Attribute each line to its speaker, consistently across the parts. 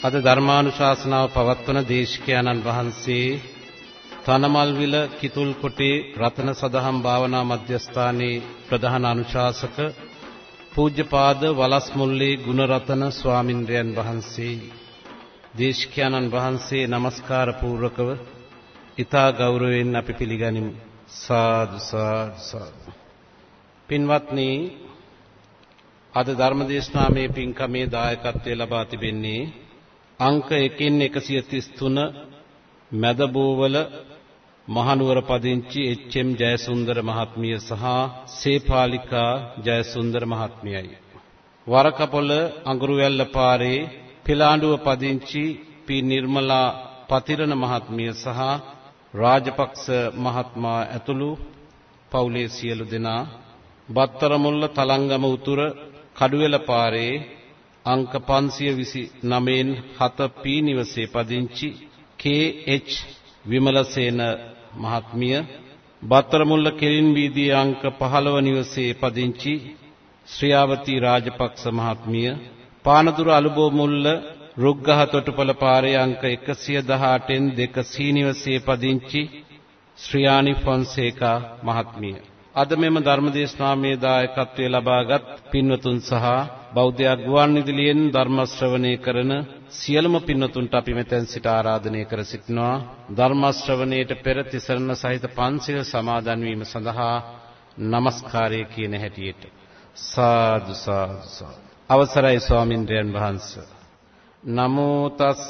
Speaker 1: අද ධර්මානුශාසනාව පවත්වන දේශකයන්න් වහන්සේ තනමල්විල කිතුල්කොටේ රතන සදහම් භාවනා මධ්‍යස්ථානයේ ප්‍රධාන අනුශාසක පූජ්‍යපාද වලස්මුල්ලේ ගුණරතන ස්වාමින්ද්‍රයන් වහන්සේ දේශකයන්න් වහන්සේ নমස්කාර පූර්වකව ඊතා ගෞරවයෙන් අපි පිළිගනිමු. සාදු සාදු පින්වත්නි අද ධර්මදේශනාමේ පින්කමේ දායකත්වයේ ලබා තිබෙන්නේ අංක 1කින් 133 මැදබෝවල මහනුවර පදිංචි එච්.එම්. ජයසුන්දර මහත්මිය සහ සේපාලිකා ජයසුන්දර මහත්මියයි. වරකපොළ අඟුරුවැල්ල පාරේ පිලාඬුව පදිංචි පී නිර්මලා පතිරණ මහත්මිය සහ රාජපක්ෂ මහත්මයා ඇතුළු පවුලේ සියලු දෙනා බත්තරමුල්ල තලංගම උතුර කඩුවෙල පාරේ අංක 529න් 7 පී නිවසේ පදිංචි කේ.එච්. විමලසේන මහත්මිය බත්තරමුල්ල කෙලින් වීදියේ අංක 15 නිවසේ පදිංචි ශ්‍රියාවතී රාජපක්ෂ මහත්මිය පානදුර අලුබෝ මුල්ල රුග්ගහ තොටුපළ පාරේ අංක 118න් 2 සී නිවසේ පදිංචි ශ්‍රියානි ෆොන්සේකා මහත්මිය අද මෙම ධර්මදේශනාමේ දායකත්වයේ ලබාගත් පින්වතුන් සහ බෞද්ධ ගුවන් විදුලියෙන් ධර්ම ශ්‍රවණය කරන සියලුම පින්වතුන්ට අපි මෙතෙන් සිට ආරාධනය කර සිටිනවා. ධර්ම ශ්‍රවණයට පෙර තිසරණ සහිත පන්සිල් සමාදන් වීම සඳහා নমස්කාරය කියන හැටියට. සාදු සාදු අවසරයි ස්වාමින්ද්‍රයන් වහන්සේ. නමෝ තස්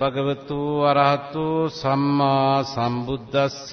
Speaker 1: භගවතු අරහතු සම්මා සම්බුද්දස්ස.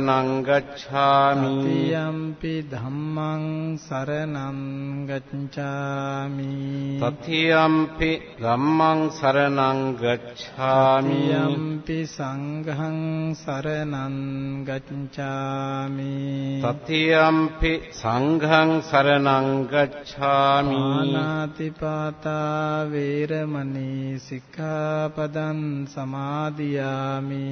Speaker 1: සරණං ගච්ඡාමි
Speaker 2: තතියම්පි ධම්මං සරණං ගච්ඡාමි
Speaker 1: තතියම්පි ධම්මං සරණං ගච්ඡාමි
Speaker 2: තතියම්පි සංඝං සරණං ගච්ඡාමි
Speaker 1: තතියම්පි සංඝං සරණං ගච්ඡාමි
Speaker 2: ආනාතිපාතා වේරමණී සික්ඛාපදං සමාදියාමි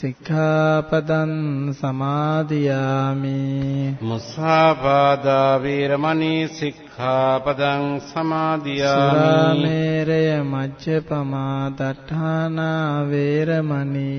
Speaker 2: සික්ඛාපදං සමාදියාමි.
Speaker 1: මුසාවාදා වීරමණී සික්ඛාපදං සමාදියාමි.
Speaker 2: සුරාමේරය මජ්ජපමා දඨානා වේරමණී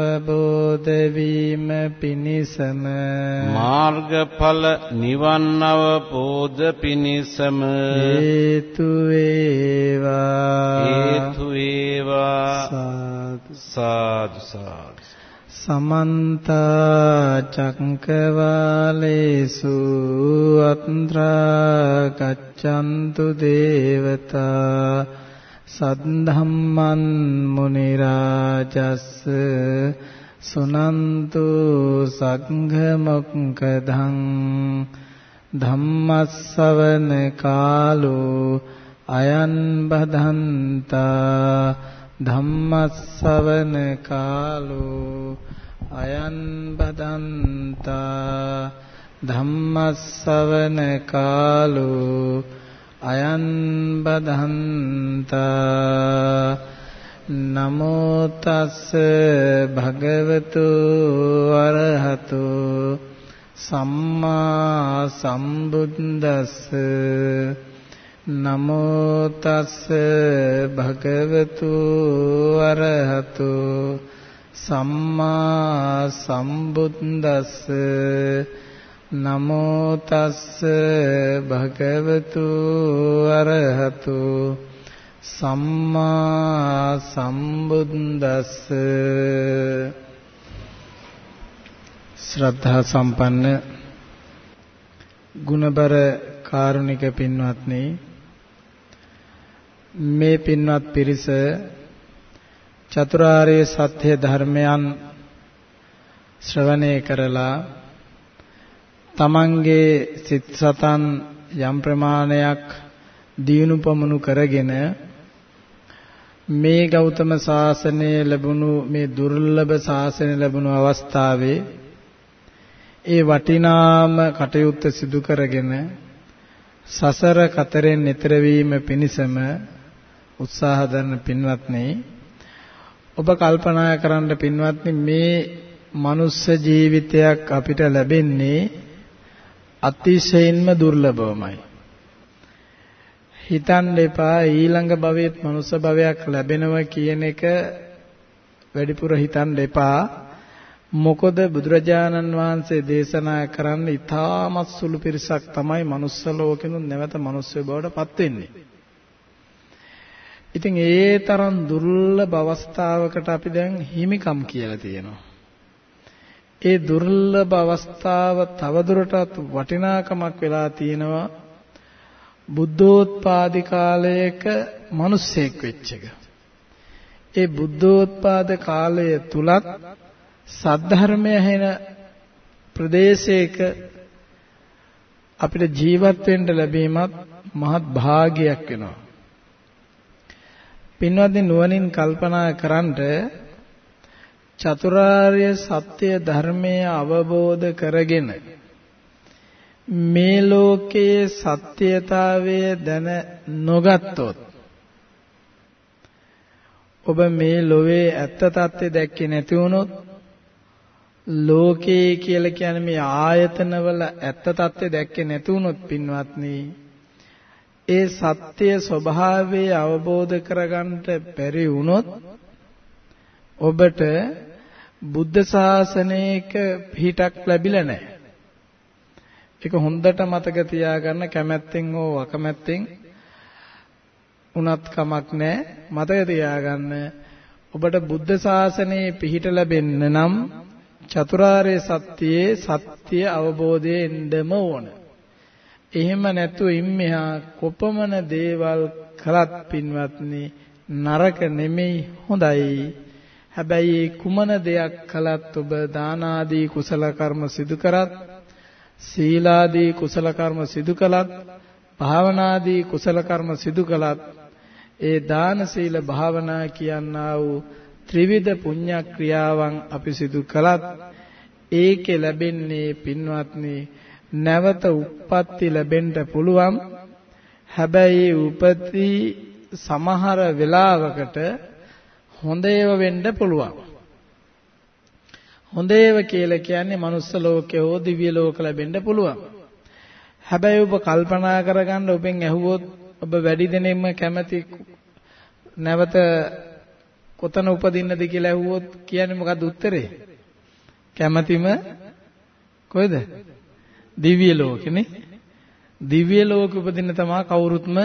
Speaker 2: අවබෝධ වීම පිණිසම.
Speaker 1: මාර්ගඵල නිවන් අවබෝධ පිණිසම.
Speaker 2: හේතු වේවා.
Speaker 1: හේතු වේවා. සාදු. සාදු
Speaker 2: සමන්ත චක්කවාලේසු අත්‍රා ගච්ඡන්තු දේවතා සද්ධම්මන් මුනි රාජස් සුනන්තු සංඝ මොක්කදං ධම්මස්සවන කාලෝ අයන් බදන්තා ධම්මස්සවන කාලෝ අයන් බදන්තා ධම්මස්සවන කාලෝ අයන් බදන්තා නමෝ තස් භගවතු අරහතු සම්මා සම්බුද්දස්ස නමෝ තස් භගවතු අරහතු සම්මා සම්බුද්දස්ස නමෝ තස් භගවතු අරහතු සම්මා සම්බුද්දස්ස ශ්‍රද්ධා සම්පන්න ගුණබර කාරුණික පින්වත්නි මේ පින්වත් පිරිස චතුරාර්ය සත්‍ය ධර්මයන් ශ්‍රවණය කරලා තමන්ගේ සිත් සතන් යම් ප්‍රමාණයක් දියුණු පමුණු කරගෙන මේ ගෞතම සාසනය ලැබුණු මේ දුර්ලභ සාසනය ලැබුණු අවස්ථාවේ ඒ වටිනාම කටයුත්ත සිදු කරගෙන සසර කතරෙන් නිතර වීම පිණිසම උත්සාහ දරන පින්වත්නි ඔබ කල්පනා කරන්න පින්වත්නි මේ මනුස්ස ජීවිතයක් අපිට ලැබෙන්නේ අතිශයින්ම දුර්ලභවමයි හිතන්න එපා ඊළඟ භවයේත් මනුස්ස භවයක් ලැබෙනවා කියන එක වැඩිපුර හිතන්න එපා මොකද බුදුරජාණන් වහන්සේ දේශනා කරන්න ඉතාමත් සුළු පිරිසක් තමයි manuss ලෝකෙනුත් නැවත මිනිස්සු බවට පත් වෙන්නේ. ඉතින් ඒ තරම් දුර්ලභ අවස්ථාවකට අපි දැන් හිමිකම් කියලා තියෙනවා. ඒ දුර්ලභ අවස්ථාව තවදුරටත් වටිනාකමක් වෙලා තියෙනවා බුද්ධෝත්පාදි කාලයක මිනිස්සෙක් වෙච්ච එක. ඒ බුද්ධෝත්පාද කාලය තුලත් සද්ධර්මය ඇහෙන ප්‍රදේශයක අපිට ජීවත් වෙන්න ලැබීමත් මහත් භාගයක් වෙනවා. පින්වත්නි නුවණින් කල්පනා කරන්ට චතුරාර්ය සත්‍ය ධර්මය අවබෝධ කරගෙන මේ ලෝකයේ සත්‍යතාවය දැන නොගත්තොත් ඔබ මේ ලෝවේ ඇත්ත తත්ත්වය දැක්කේ නැති වුණොත් ලෝකේ කියලා කියන්නේ මේ ආයතනවල ඇත්ත తත්ත්වය දැක්කේ නැති වුණොත් පින්වත්නි ඒ සත්‍ය ස්වභාවය අවබෝධ කරගන්නට බැරි වුණොත් ඔබට බුද්ධ ශාසනයක පිහිටක් ලැබිලා නැහැ. ඒක හොඳට මතක තියාගන්න කැමැත්තෙන් හෝ අකමැත්තෙන් උනත් කමක් නැහැ. මතක තියාගන්න ඔබට බුද්ධ ශාසනයේ පිහිට ලැබෙන්න නම් චතුරාර්ය සත්‍යයේ සත්‍ය අවබෝධයේ එන්නම ඕන. එහෙම නැතුව ඉම්මෙහා කොපමණ දේවල් කළත් පින්වත්නි නරක නෙමෙයි හොඳයි. හැබැයි කුමන දෙයක් කළත් ඔබ දාන ආදී කුසල කර්ම සිදු කරත් සීලාදී කුසල කර්ම සිදු කළත් භාවනාදී කුසල කර්ම සිදු කළත් ඒ දාන සීල භාවනා කියනා වූ ත්‍රිවිධ පුණ්‍ය ක්‍රියාවන් අපි සිදු කළත් ඒකේ ලැබෙන්නේ පින්වත්නි නැවත උප්පත්ති ලැබෙන්න පුළුවන්. හැබැයි උපති සමහර වෙලාවකට හොඳ ඒවා වෙන්න පුළුවන් හොඳ ඒවා කියලා කියන්නේ මනුස්ස ලෝකේ හෝ දිව්‍ය ලෝක ලැබෙන්න පුළුවන් හැබැයි ඔබ කල්පනා කරගන්න ඔබෙන් ඇහුවොත් ඔබ වැඩි දෙනෙක්ම කැමති නැවත කොතන උපදින්නද කියලා ඇහුවොත් කියන්නේ මොකද්ද උත්තරේ? කැමැතිම කොහෙද? දිව්‍ය ලෝකෙනේ. දිව්‍ය ලෝකෙ උපදින්න තමයි කවුරුත්ම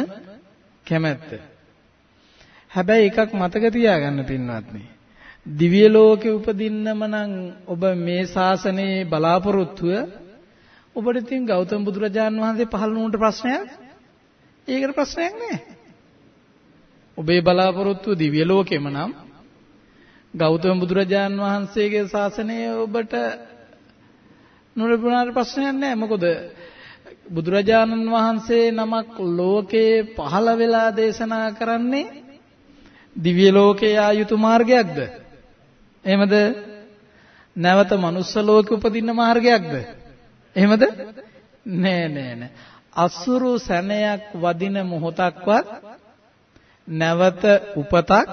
Speaker 2: කැමැත්ත. හැබැයි එකක් මතක තියාගන්න පින්වත්නි. දිව්‍ය ලෝකේ උපදින්නම නම් ඔබ මේ ශාසනයේ බලාපොරොත්තුව ඔබට ඉතින් ගෞතම බුදුරජාන් වහන්සේ පහළ වුණට ප්‍රශ්නයක් ඒකට ප්‍රශ්නයක් නැහැ. ඔබේ බලාපොරොත්තුව දිව්‍ය ලෝකෙම නම් ගෞතම බුදුරජාන් වහන්සේගේ ශාසනය ඔබට නොලැබුණාට ප්‍රශ්නයක් නැහැ. මොකද බුදුරජාණන් වහන්සේ නමක් ලෝකේ පහළ වෙලා දේශනා කරන්නේ දිව්‍ය ලෝකේ ආයුතු මාර්ගයක්ද? එහෙමද? නැවත මනුස්ස ලෝකෙ උපදින්න මාර්ගයක්ද? එහෙමද? නෑ නෑ නෑ. අසුරු සැනයක් වදින මොහොතක්වත් නැවත උපතක්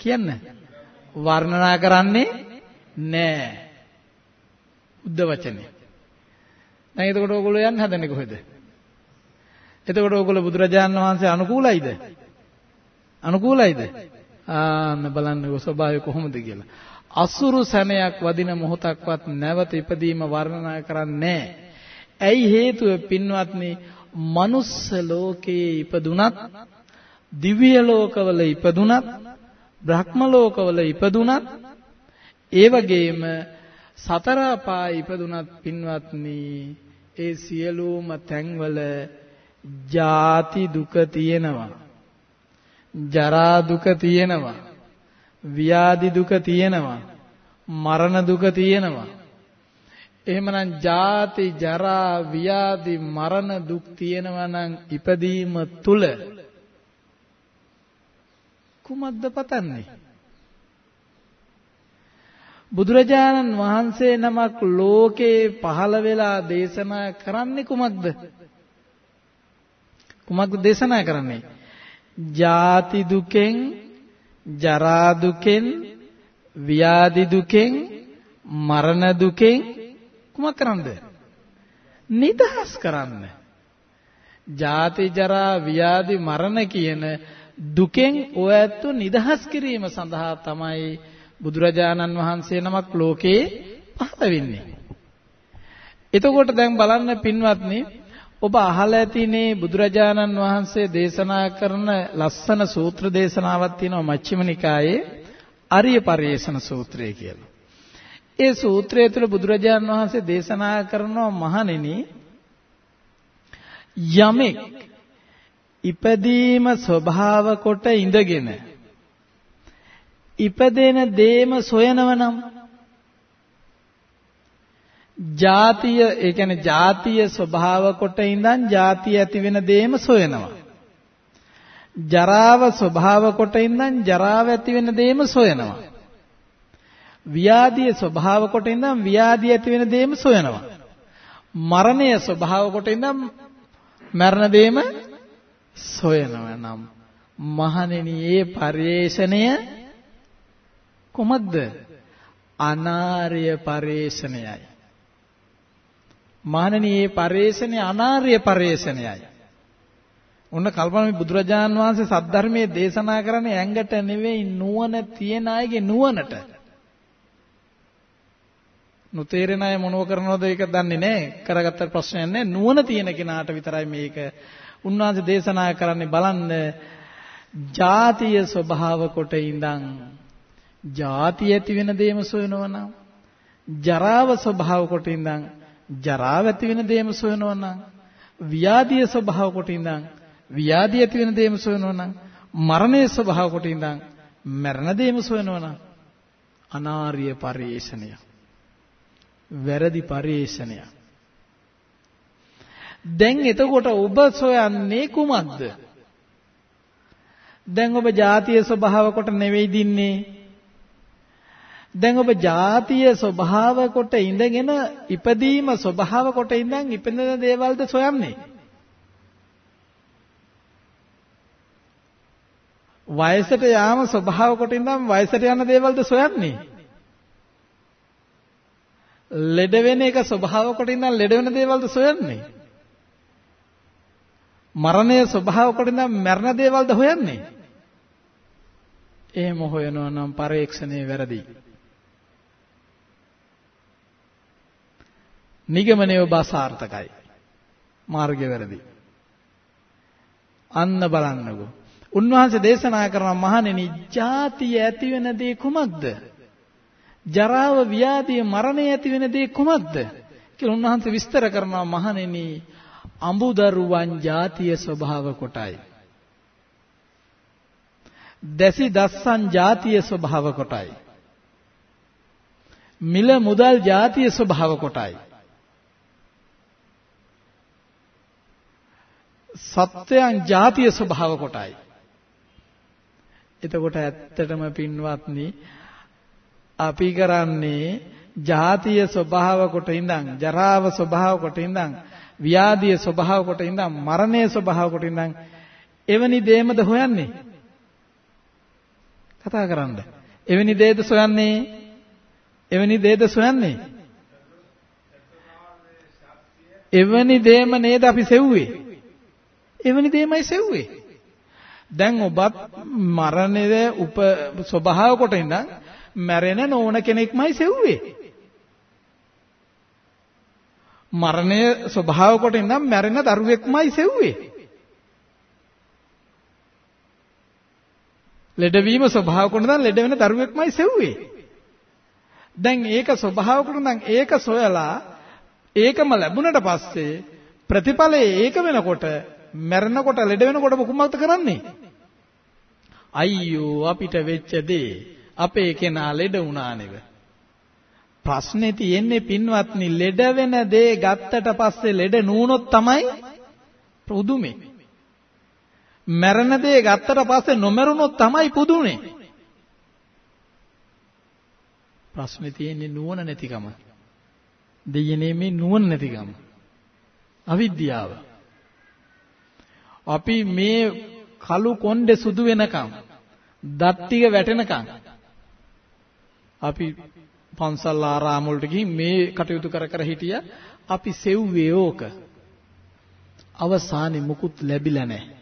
Speaker 2: කියන්න වර්ණනා කරන්නේ නෑ. බුද්ධ වචනේ. දැන් එතකොට ඕගොල්ලෝ යන්න හදන්නේ කොහෙද? එතකොට ඕගොල්ලෝ බුදුරජාණන් වහන්සේ අනුකූලයිද? අනුකූලයිද? ආන්න බලන්නකො ස්වභාවය කොහොමද කියලා. අසුරු සැනයක් වදින මොහොතක්වත් නැවත ඉපදීම වර්ණනා කරන්නේ ඇයි හේතුව පින්වත්නි මනුස්ස ලෝකයේ ඉපදුනත් දිව්‍ය ලෝකවල ඉපදුනත් බ්‍රහ්ම ලෝකවල ඉපදුනත් ඒ වගේම සතර අපාය ඉපදුනත් පින්වත්නි ඒ සියලුම තැන්වල ජාති දුක තියෙනවා ජරා දුක තියෙනවා ව්‍යාධි දුක තියෙනවා මරණ දුක තියෙනවා එහෙමනම් ජාති ජරා ව්‍යාධි මරණ දුක් තියෙනවා නම් ඉපදීම තුල කුමක්ද පතන්නේ බුදුරජාණන් වහන්සේ නමක් ලෝකේ පහළ වෙලා දේශනා කරන්නේ කුමක්ද? කුමක්ද දේශනා කරන්නේ? ජාති දුකෙන්, ජරා දුකෙන්, ව්‍යාධි දුකෙන්, මරණ දුකෙන් කුමක් කරන්නද? නිදහස් කරන්න. ජාති ජරා ව්‍යාධි මරණ කියන දුකෙන් ඔය ඇත්ත නිදහස් කිරීම සඳහා තමයි බුදුරජාණන් වහන්සේ නමක් ලෝකේ පහළ වෙන්නේ. එතකොට දැන් බලන්න පින්වත්නි ඔබ අහලා ඇතිනේ බුදුරජාණන් වහන්සේ දේශනා කරන ලස්සන සූත්‍ර දේශනාවක් තියෙනවා මච්චිම නිකායේ අරිය පරිේෂණ සූත්‍රය කියලා. ඒ සූත්‍රය තුළ බුදුරජාණන් වහන්සේ දේශනා කරනවා මහණෙනි යමෙක් ඉපදීම ස්වභාව කොට ඉඳගෙන ඉපදෙන දේම සොයනවනම් ජාතිය ඒ කියන්නේ ජාතිය ස්වභාව කොට ඉඳන් ජාතිය ඇති වෙන දේම සොයනවා. ජරාව ස්වභාව කොට ඉඳන් ජරාව ඇති වෙන දේම සොයනවා. ව්‍යාධිය ස්වභාව කොට ඉඳන් ව්‍යාධිය ඇති වෙන දේම සොයනවා. මරණය ස්වභාව කොට ඉඳන් මරණ දේම සොයනවා නම් මහණෙනි මේ පරිේශණය කොමක්ද? අනාර්ය පරේෂණයයි. මානනීය පරේෂණය අනාර්ය පරේෂණයයි. ඔන්න කල්පනා බුදුරජාන් වහන්සේ සද්ධර්මයේ දේශනා කරන්නේ ඇඟට නෙවෙයි නුවණ තියන අයගේ නුවණට. නොතේරෙන අය මොනව කරනවද ඒක දන්නේ නැහැ. කරගත්ත ප්‍රශ්නයක් නැහැ. නුවණ තියෙන කෙනාට විතරයි මේක උන්වහන්සේ දේශනා කරන්නේ බලන්න ජාතිය ස්වභාව කොට ඉඳන් ජාති ඇති වෙන දේම සොයනවා නම් ජරාව ස්වභාව කොට ඉඳන් ජරාව ඇති වෙන දේම සොයනවා නම් ව්‍යාධිය ස්වභාව කොට ඉඳන් ව්‍යාධිය ඇති වෙන දේම සොයනවා නම් මරණයේ ස්වභාව කොට ඉඳන් මරණ දේම සොයනවා නම් අනාර්ය පරිේශණය. වැරදි පරිේශණය. දැන් එතකොට ඔබ සොයන්නේ කුමක්ද? දැන් ඔබ ජාතිය ස්වභාව කොට නෙවෙයි දින්නේ. දැන් ඔබ ජාතිය ස්වභාව කොට ඉඳගෙන ඉපදීම ස්වභාව කොට ඉඳන් ඉපදෙන දේවල්ද සොයන්නේ. වයසට යාම ස්වභාව කොට ඉඳන් වයසට යන දේවල්ද සොයන්නේ. ලෙඩ වෙන එක ස්වභාව කොට ඉඳන් ලෙඩ වෙන දේවල්ද සොයන්නේ. මරණය ස්වභාව කොට ඉඳන් මරණ දේවල්ද හොයන්නේ. එහෙම හොයනවා නම් පරීක්ෂණේ වැරදි. නිගමනය ඔබ අසාර්ථකයි. මාර්ගය වැරදි. අන්න බලන්නකෝ. උන්වහන්සේ දේශනා කරන මහණෙනි ජාතිය ඇති වෙන දේ කුමක්ද? ජරාව ව්‍යාධිය මරණය ඇති වෙන දේ කුමක්ද? කියලා උන්වහන්සේ විස්තර කරනවා මහණෙනි අඹුදරුවන් ජාතිය ස්වභාව කොටයි. දැසි දස්සන් ජාතිය ස්වභාව කොටයි. මිල මුදල් ජාතිය ස්වභාව කොටයි. සත්‍යයන් ජාතිය ස්වභාව කොටයි. එතකොට ඇත්තටම පින්වත්නි අපි කරන්නේ ජාතිය ස්වභාව කොට ඉඳන් ජරාව ස්වභාව කොට ඉඳන් ව්‍යාධිය ස්වභාව කොට ඉඳන් මරණය ස්වභාව කොට ඉඳන් එවැනි දේමද හොයන්නේ? කතා කරන්න. එවැනි දේද සොයන්නේ? එවැනි දේද සොයන්නේ? එවැනි දේම නේද අපි සෙව්වේ? එවැනි දේමයි සෙව්වේ. දැන් ඔබත් මරණයේ උප ස්වභාව කොට ඉඳන් මැරෙන නොවන කෙනෙක්මයි සෙව්වේ. මරණය ස්වභාව කොට ඉඳන් මැරෙන දරුවෙක්මයි සෙව්වේ. ලෙඩවීම ස්වභාව කොට ඉඳන් ලෙඩ වෙන දරුවෙක්මයි සෙව්වේ. දැන් ඒක ස්වභාව කොට නම් ඒක සොයලා ඒකම ලැබුණට පස්සේ ප්‍රතිඵලය ඒක වෙනකොට මැරෙනකොට ලෙඩ වෙනකොට මොකක්ද කරන්නේ? අයියෝ අපිට වෙච්ච දේ අපේ කෙනා ලෙඩ වුණා නෙව. ප්‍රශ්නේ තියෙන්නේ පින්වත්නි ලෙඩ වෙන දේ ගත්තට පස්සේ ලෙඩ නුනොත් තමයි පුදුමේ. මැරෙන දේ ගත්තට පස්සේ නොමරුණොත් තමයි පුදුනේ. ප්‍රශ්නේ තියෙන්නේ නුවණ නැතිකම. දෙයනේ මේ නුවණ නැතිකම. අවිද්‍යාව. අපි මේ කළු කොණ්ඩේ සුදු වෙනකම් දත් ටික වැටෙනකම් අපි පන්සල් ආරාම වලට ගිහින් මේ කටයුතු කර කර හිටියා අපි සෙව්වේ ඕක. අවසානයේ මුකුත් ලැබිලා නැහැ.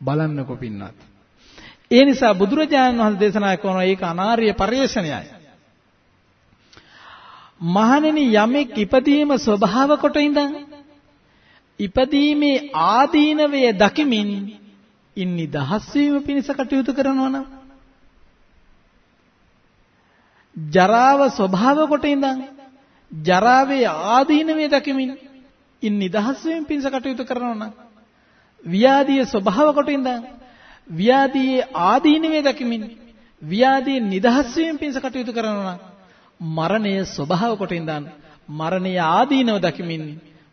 Speaker 2: බලන්නකො පින්නත් ඒ නිසා බුදුරජාණන් වහන්සේ දේශනා කරන ඒක අනාර්ය පරිශ්‍රණයයි. මහණෙනි යමෙක් ඉපදීම ස්වභාව කොට ඉඳන් ඉපදීමේ ආදීනවය දකිමින් ඉන්නි දහස් වීම පිණිස කටයුතු කරනවා නම් ජරාව ස්වභාව කොට ඉඳන් ජරාවේ ආදීනවය දකිමින් ඉන්නි දහස් වීම පිණිස කටයුතු කරනවා නම් ව්‍යාධිය ස්වභාව කොට ඉඳන් ව්‍යාධියේ ආදීනවේ දකිමින් ව්‍යාධියෙන් නිදහස් වීම පිණිස කටයුතු කරනවා මරණය ස්වභාව කොට ඉඳන් මරණය ආදීනව දකිමින්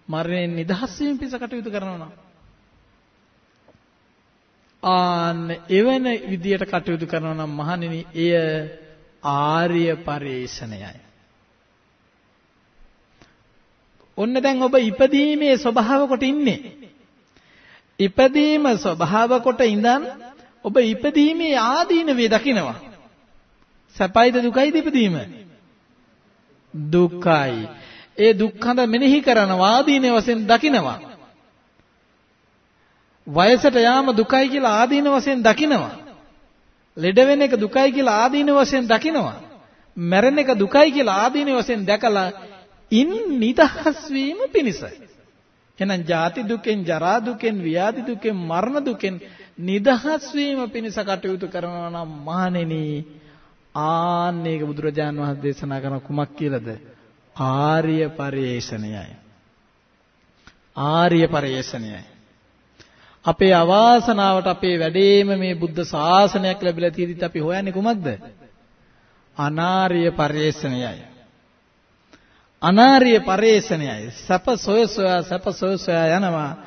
Speaker 2: මරණයෙන් නිදහස් වීම පිණිස කටයුතු කරනවා ආන්න එවන විදියට කටයුතු කරනවා නම් මහණෙනි එය ආර්ය පරිශ්‍රණයයි ඔන්න දැන් ඔබ ඉපදීමේ ස්වභාව කොට ඉන්නේ ඉපදීම ස්වභාව කොට ඉඳන් ඔබ ඉපදීමේ ආදීනවේ දකිනවා. සැපයිද දුකයිද ඉපදීම? දුක්ඛයි. ඒ දුක්ඛඳ මෙනෙහි කරනවා ආදීන වශයෙන් දකිනවා. වයසට යාම දුකයි කියලා ආදීන වශයෙන් දකිනවා. ලෙඩ වෙන එක දුකයි කියලා ආදීන වශයෙන් දකිනවා. මැරෙන එක දුකයි කියලා ආදීන වශයෙන් දැකලා ඉන් නිදහස් වීම පිණිසයි. එහෙනම් ජාති දුකෙන්, ජරා දුකෙන්, ව්‍යාධි දුකෙන්, මරණ දුකෙන් නිදහස් වීම පිණිස කටයුතු කරනවා නම් මහණෙනි ආන්න ඒක බුදුරජාන් වහන්සේ දේශනා කරන කුමක් කියලාද? ආර්ය පරිේශණයයි. ආර්ය පරිේශණයයි. අපේ අවාසනාවට අපේ වැඩේම මේ බුද්ධ ශාසනයක් ලැබිලා තියෙද්දිත් අපි හොයන්නේ කුමක්ද? අනාර්ය පරිේශණයයි. අනාර්ය පරිේශණයයි. සැප සොය සොයා සැප සොය සොයා යනවා.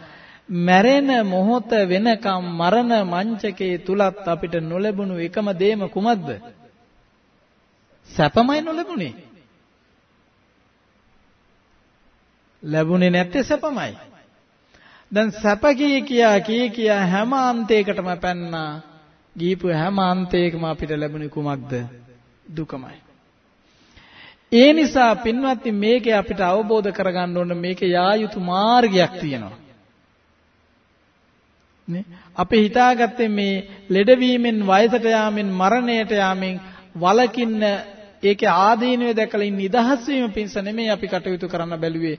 Speaker 2: මැරෙන මොහොත වෙනකම් මරණ මංචකයේ තුලත් අපිට නොලැබුණු එකම දේම කුමක්ද? සැපමයි නොලැබුණේ. ලැබුණේ නැත්තේ සැපමයි. දැන් සැප කී කියා කී කියා හැම අන්තයකටම පැන්නා. ගීපු හැම අන්තයකම අපිට ලැබුණේ කුමක්ද? දුකමයි. ඒ නිසා පින්වත්නි මේකේ අපිට අවබෝධ කරගන්න ඕන මේකේ යා යුතු මාර්ගයක් තියෙනවා. නේ අපි හිතාගත්තේ මේ ලෙඩවීමෙන් වයසට යාමෙන් මරණයට යාමෙන් වලකින්න ඒකේ ආදීනව දැකලා ඉන්න නිදහස් වීම පිණිස නෙමෙයි අපි කටයුතු කරන්න බැලුවේ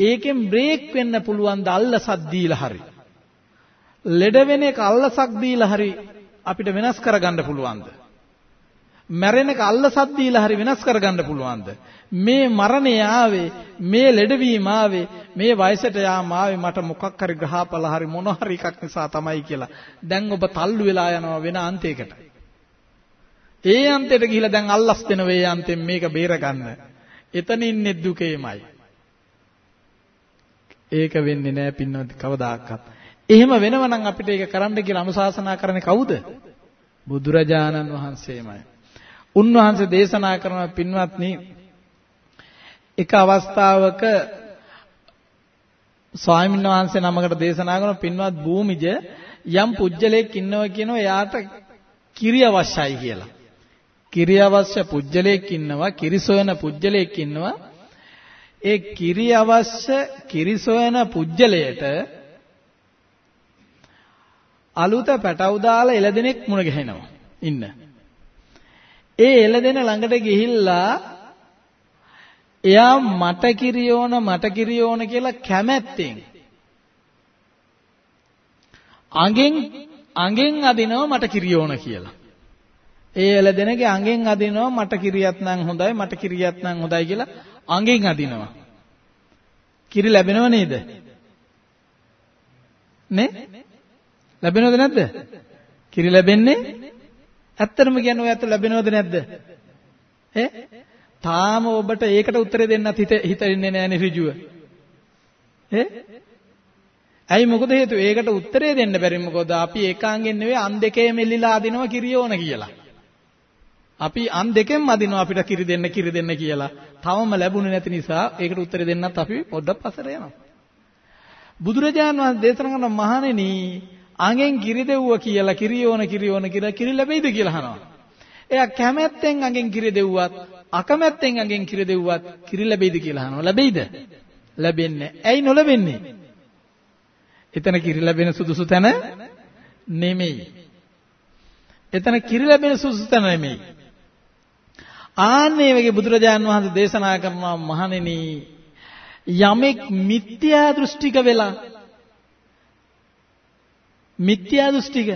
Speaker 2: ඒකෙන් බ්‍රේක් වෙන්න පුළුවන් ද අල්ලසක් දීලා හරි ලෙඩ වෙන එක අල්ලසක් දීලා හරි අපිට වෙනස් කරගන්න පුළුවන්ද? මැරෙන එක අල්ලසක් දීලා හරි වෙනස් කරගන්න පුළුවන්ද? මේ මරණය ආවේ මේ ලෙඩවීම ආවේ මේ වයසට යාම ආවේ මට මොකක් හරි ග්‍රහපල හරි මොන හරි එකක් නිසා තමයි කියලා. දැන් ඔබ තල්ලු වෙලා යනවා වෙන අන්තයකට. ඒ අන්තයට ගිහිලා දැන් අල්ලස් දෙන වේ අන්තෙන් මේක බේරගන්න. එතන ඉන්නේ දුකේමයි. ඒක වෙන්නේ නැහැ පින්නවත් කවදාකවත්. එහෙම වෙනව නම් අපිට ඒක කරන්න කියලා අනුශාසනා කරන්නේ කවුද? බුදුරජාණන් වහන්සේමයි. උන්වහන්සේ දේශනා කරන පින්වත්නි එක අවස්ථාවක ස්වාමීන් වහන්සේ නමකට දේශනා කරන පින්වත් භූමිජ යම් පුජ්‍යලයක් ඉන්නවා කියනවා එයාට කිරි අවශ්‍යයි කියලා. කිරි අවශ්‍ය පුජ්‍යලයක් ඉන්නවා කිරි සොයන පුජ්‍යලයක් ඉන්නවා ඒ කිරි අවශ්‍ය කිරි සොයන පුජ්‍යලයට අලුත පැටව දාලා එළදෙනෙක් මුණ ගැහෙනවා ඉන්න. ඒ එළදෙන ළඟට ගිහිල්ලා එයා මට කිරියෝන මට කිරියෝන කියලා කැමැත්තෙන් අඟෙන් අඟෙන් අදිනවා මට කිරියෝන කියලා. ඒ එළදෙනගේ අඟෙන් අදිනවා මට කිරියත් නම් හොඳයි මට කිරියත් නම් හොඳයි කියලා අඟෙන් අදිනවා. කිරි ලැබෙනව නේද? නේ? ලැබෙනවද නැද්ද? කිරි ලැබෙන්නේ? ඇත්තටම කියන්නේ ඔය ඇත්ත ලැබෙනවද නැද්ද? ඈ? තාම ඔබට ඒකට උත්තරේ දෙන්නත් හිත හිතෙන්නේ නැහැනේ ඍජුව. ඈ? ඇයි මොකද හේතුව? ඒකට උත්තරේ දෙන්න බැරි මොකද අපි ඒකාංගෙන් නෙවෙයි අන් දෙකේ මෙල්ලිලා අදිනවා කිරි ඕන කියලා. අපි අන් දෙකෙන්ම අදිනවා අපිට කිරි දෙන්න කිරි දෙන්න කියලා. තවම ලැබුණේ නැති නිසා ඒකට උත්තරේ දෙන්නත් අපි පොඩ්ඩක් පස්සට යනවා. බුදුරජාණන් වහන්සේ දේශනා කරන මහණෙනි අඟෙන් කිරි දෙව්වා කියලා කිරි ඕන කිරි ඕන කියලා කිරි ලැබෙයිද කියලා අහනවා. එයා කැමැත්තෙන් අඟෙන් කිරි දෙව්වත් අකමැත්තෙන් අඟෙන් කිරි දෙව්වත් කිරි ලැබෙයිද කියලා අහනවා. ලැබෙයිද? ලැබෙන්නේ. ඇයි නොලැබෙන්නේ? එතන කිරි ලැබෙන සුදුසු තැන නෙමෙයි. එතන කිරි ලැබෙන සුදුසු තැන නෙමෙයි. ආන්නේ වගේ බුදුරජාන් වහන්සේ දේශනා කරනවා මහණෙනි යමෙක් මිත්‍යා දෘෂ්ටික වෙලා මිත්‍යා දෘෂ්ටික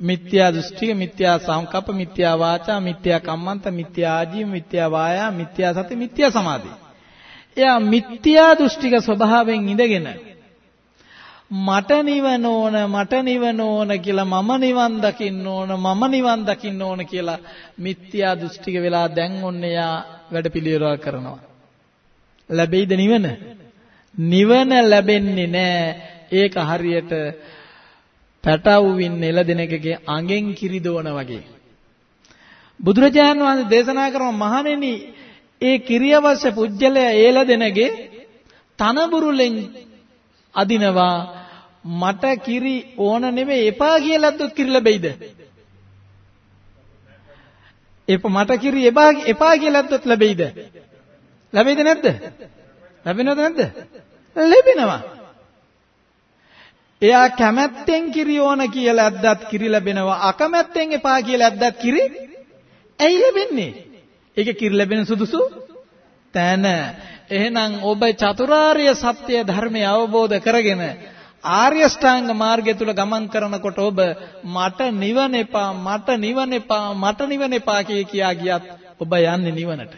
Speaker 2: මිත්‍යා දෘෂ්ටික මිත්‍යා සංකප්ප මිත්‍යා වාචා මිත්‍යා කම්මන්ත මිත්‍යා ආජීව මිත්‍යා වායා මිත්‍යා සති මිත්‍යා සමාධි. එයා මිත්‍යා දෘෂ්ටික ස්වභාවයෙන් ඉඳගෙන මට නිවන ඕන මට නිවන ඕන කියලා මම නිවන් දකින්න ඕන මම නිවන් දකින්න ඕන කියලා මිත්‍යා දෘෂ්ටික වෙලා දැන් ඔන්න එයා වැඩපිළිවෙල කරනවා. ලැබෙයිද නිවන? නිවන ලැබෙන්නේ නැහැ ඒක හරියට පැටවුවින් එළදෙනකගේ අඟෙන් කිරි දෝන වගේ. බුදුරජාන් වහන්සේ දේශනා කරන මහණෙනි ඒ කිරියවශ්‍ය පුජ්‍යලය එළදෙනගේ තනබුරුලෙන් අදිනවා. මට කිරි ඕන නෙමෙයි එපා කියලාත් කිරි ලැබෙයිද? එප මට කිරි එපා එපා කියලාත් ලැබෙයිද? ලැබෙයිද නැද්ද? ලැබෙනවද නැද්ද? ලැබෙනවා. එයා කැමැත්තෙන් කිරි ඕන කියලා ඇද්දත් කිරි ලැබෙනවා අකමැත්තෙන් එපා කියලා ඇද්දත් කිරි ඇයි ලැබෙන්නේ ඒක කිරි ලැබෙන සුදුසු තැන එහෙනම් ඔබ චතුරාර්ය සත්‍ය ධර්මය අවබෝධ කරගෙන ආර්ය ශ්‍රාංග මාර්ගය තුල ගමන් කරනකොට ඔබ මට නිවන එපා මට නිවන එපා මට නිවන එපා කියා ගියත් ඔබ යන්නේ නිවනට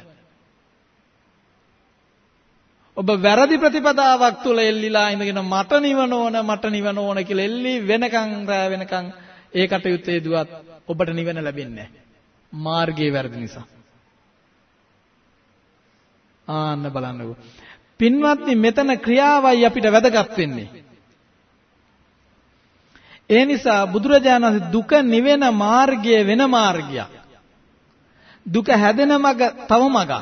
Speaker 2: ඔබ වැරදි ප්‍රතිපදාවක් තුල එල්ලිලා ඉඳගෙන මට නිවන ඕන මට නිවන ඕන කියලා එල්ලි වෙනකන් රැ වෙනකන් ඒ කටයුත්තේ දුවත් ඔබට නිවන ලැබෙන්නේ මාර්ගයේ වැරදි නිසා. ආන්න බලන්නකෝ. පින්වත්නි මෙතන ක්‍රියාවයි අපිට වැදගත් වෙන්නේ. ඒ නිසා බුදුරජාණන් දුක නිවෙන මාර්ගය වෙන මාර්ගයක්. දුක හැදෙන මග තව මගක්.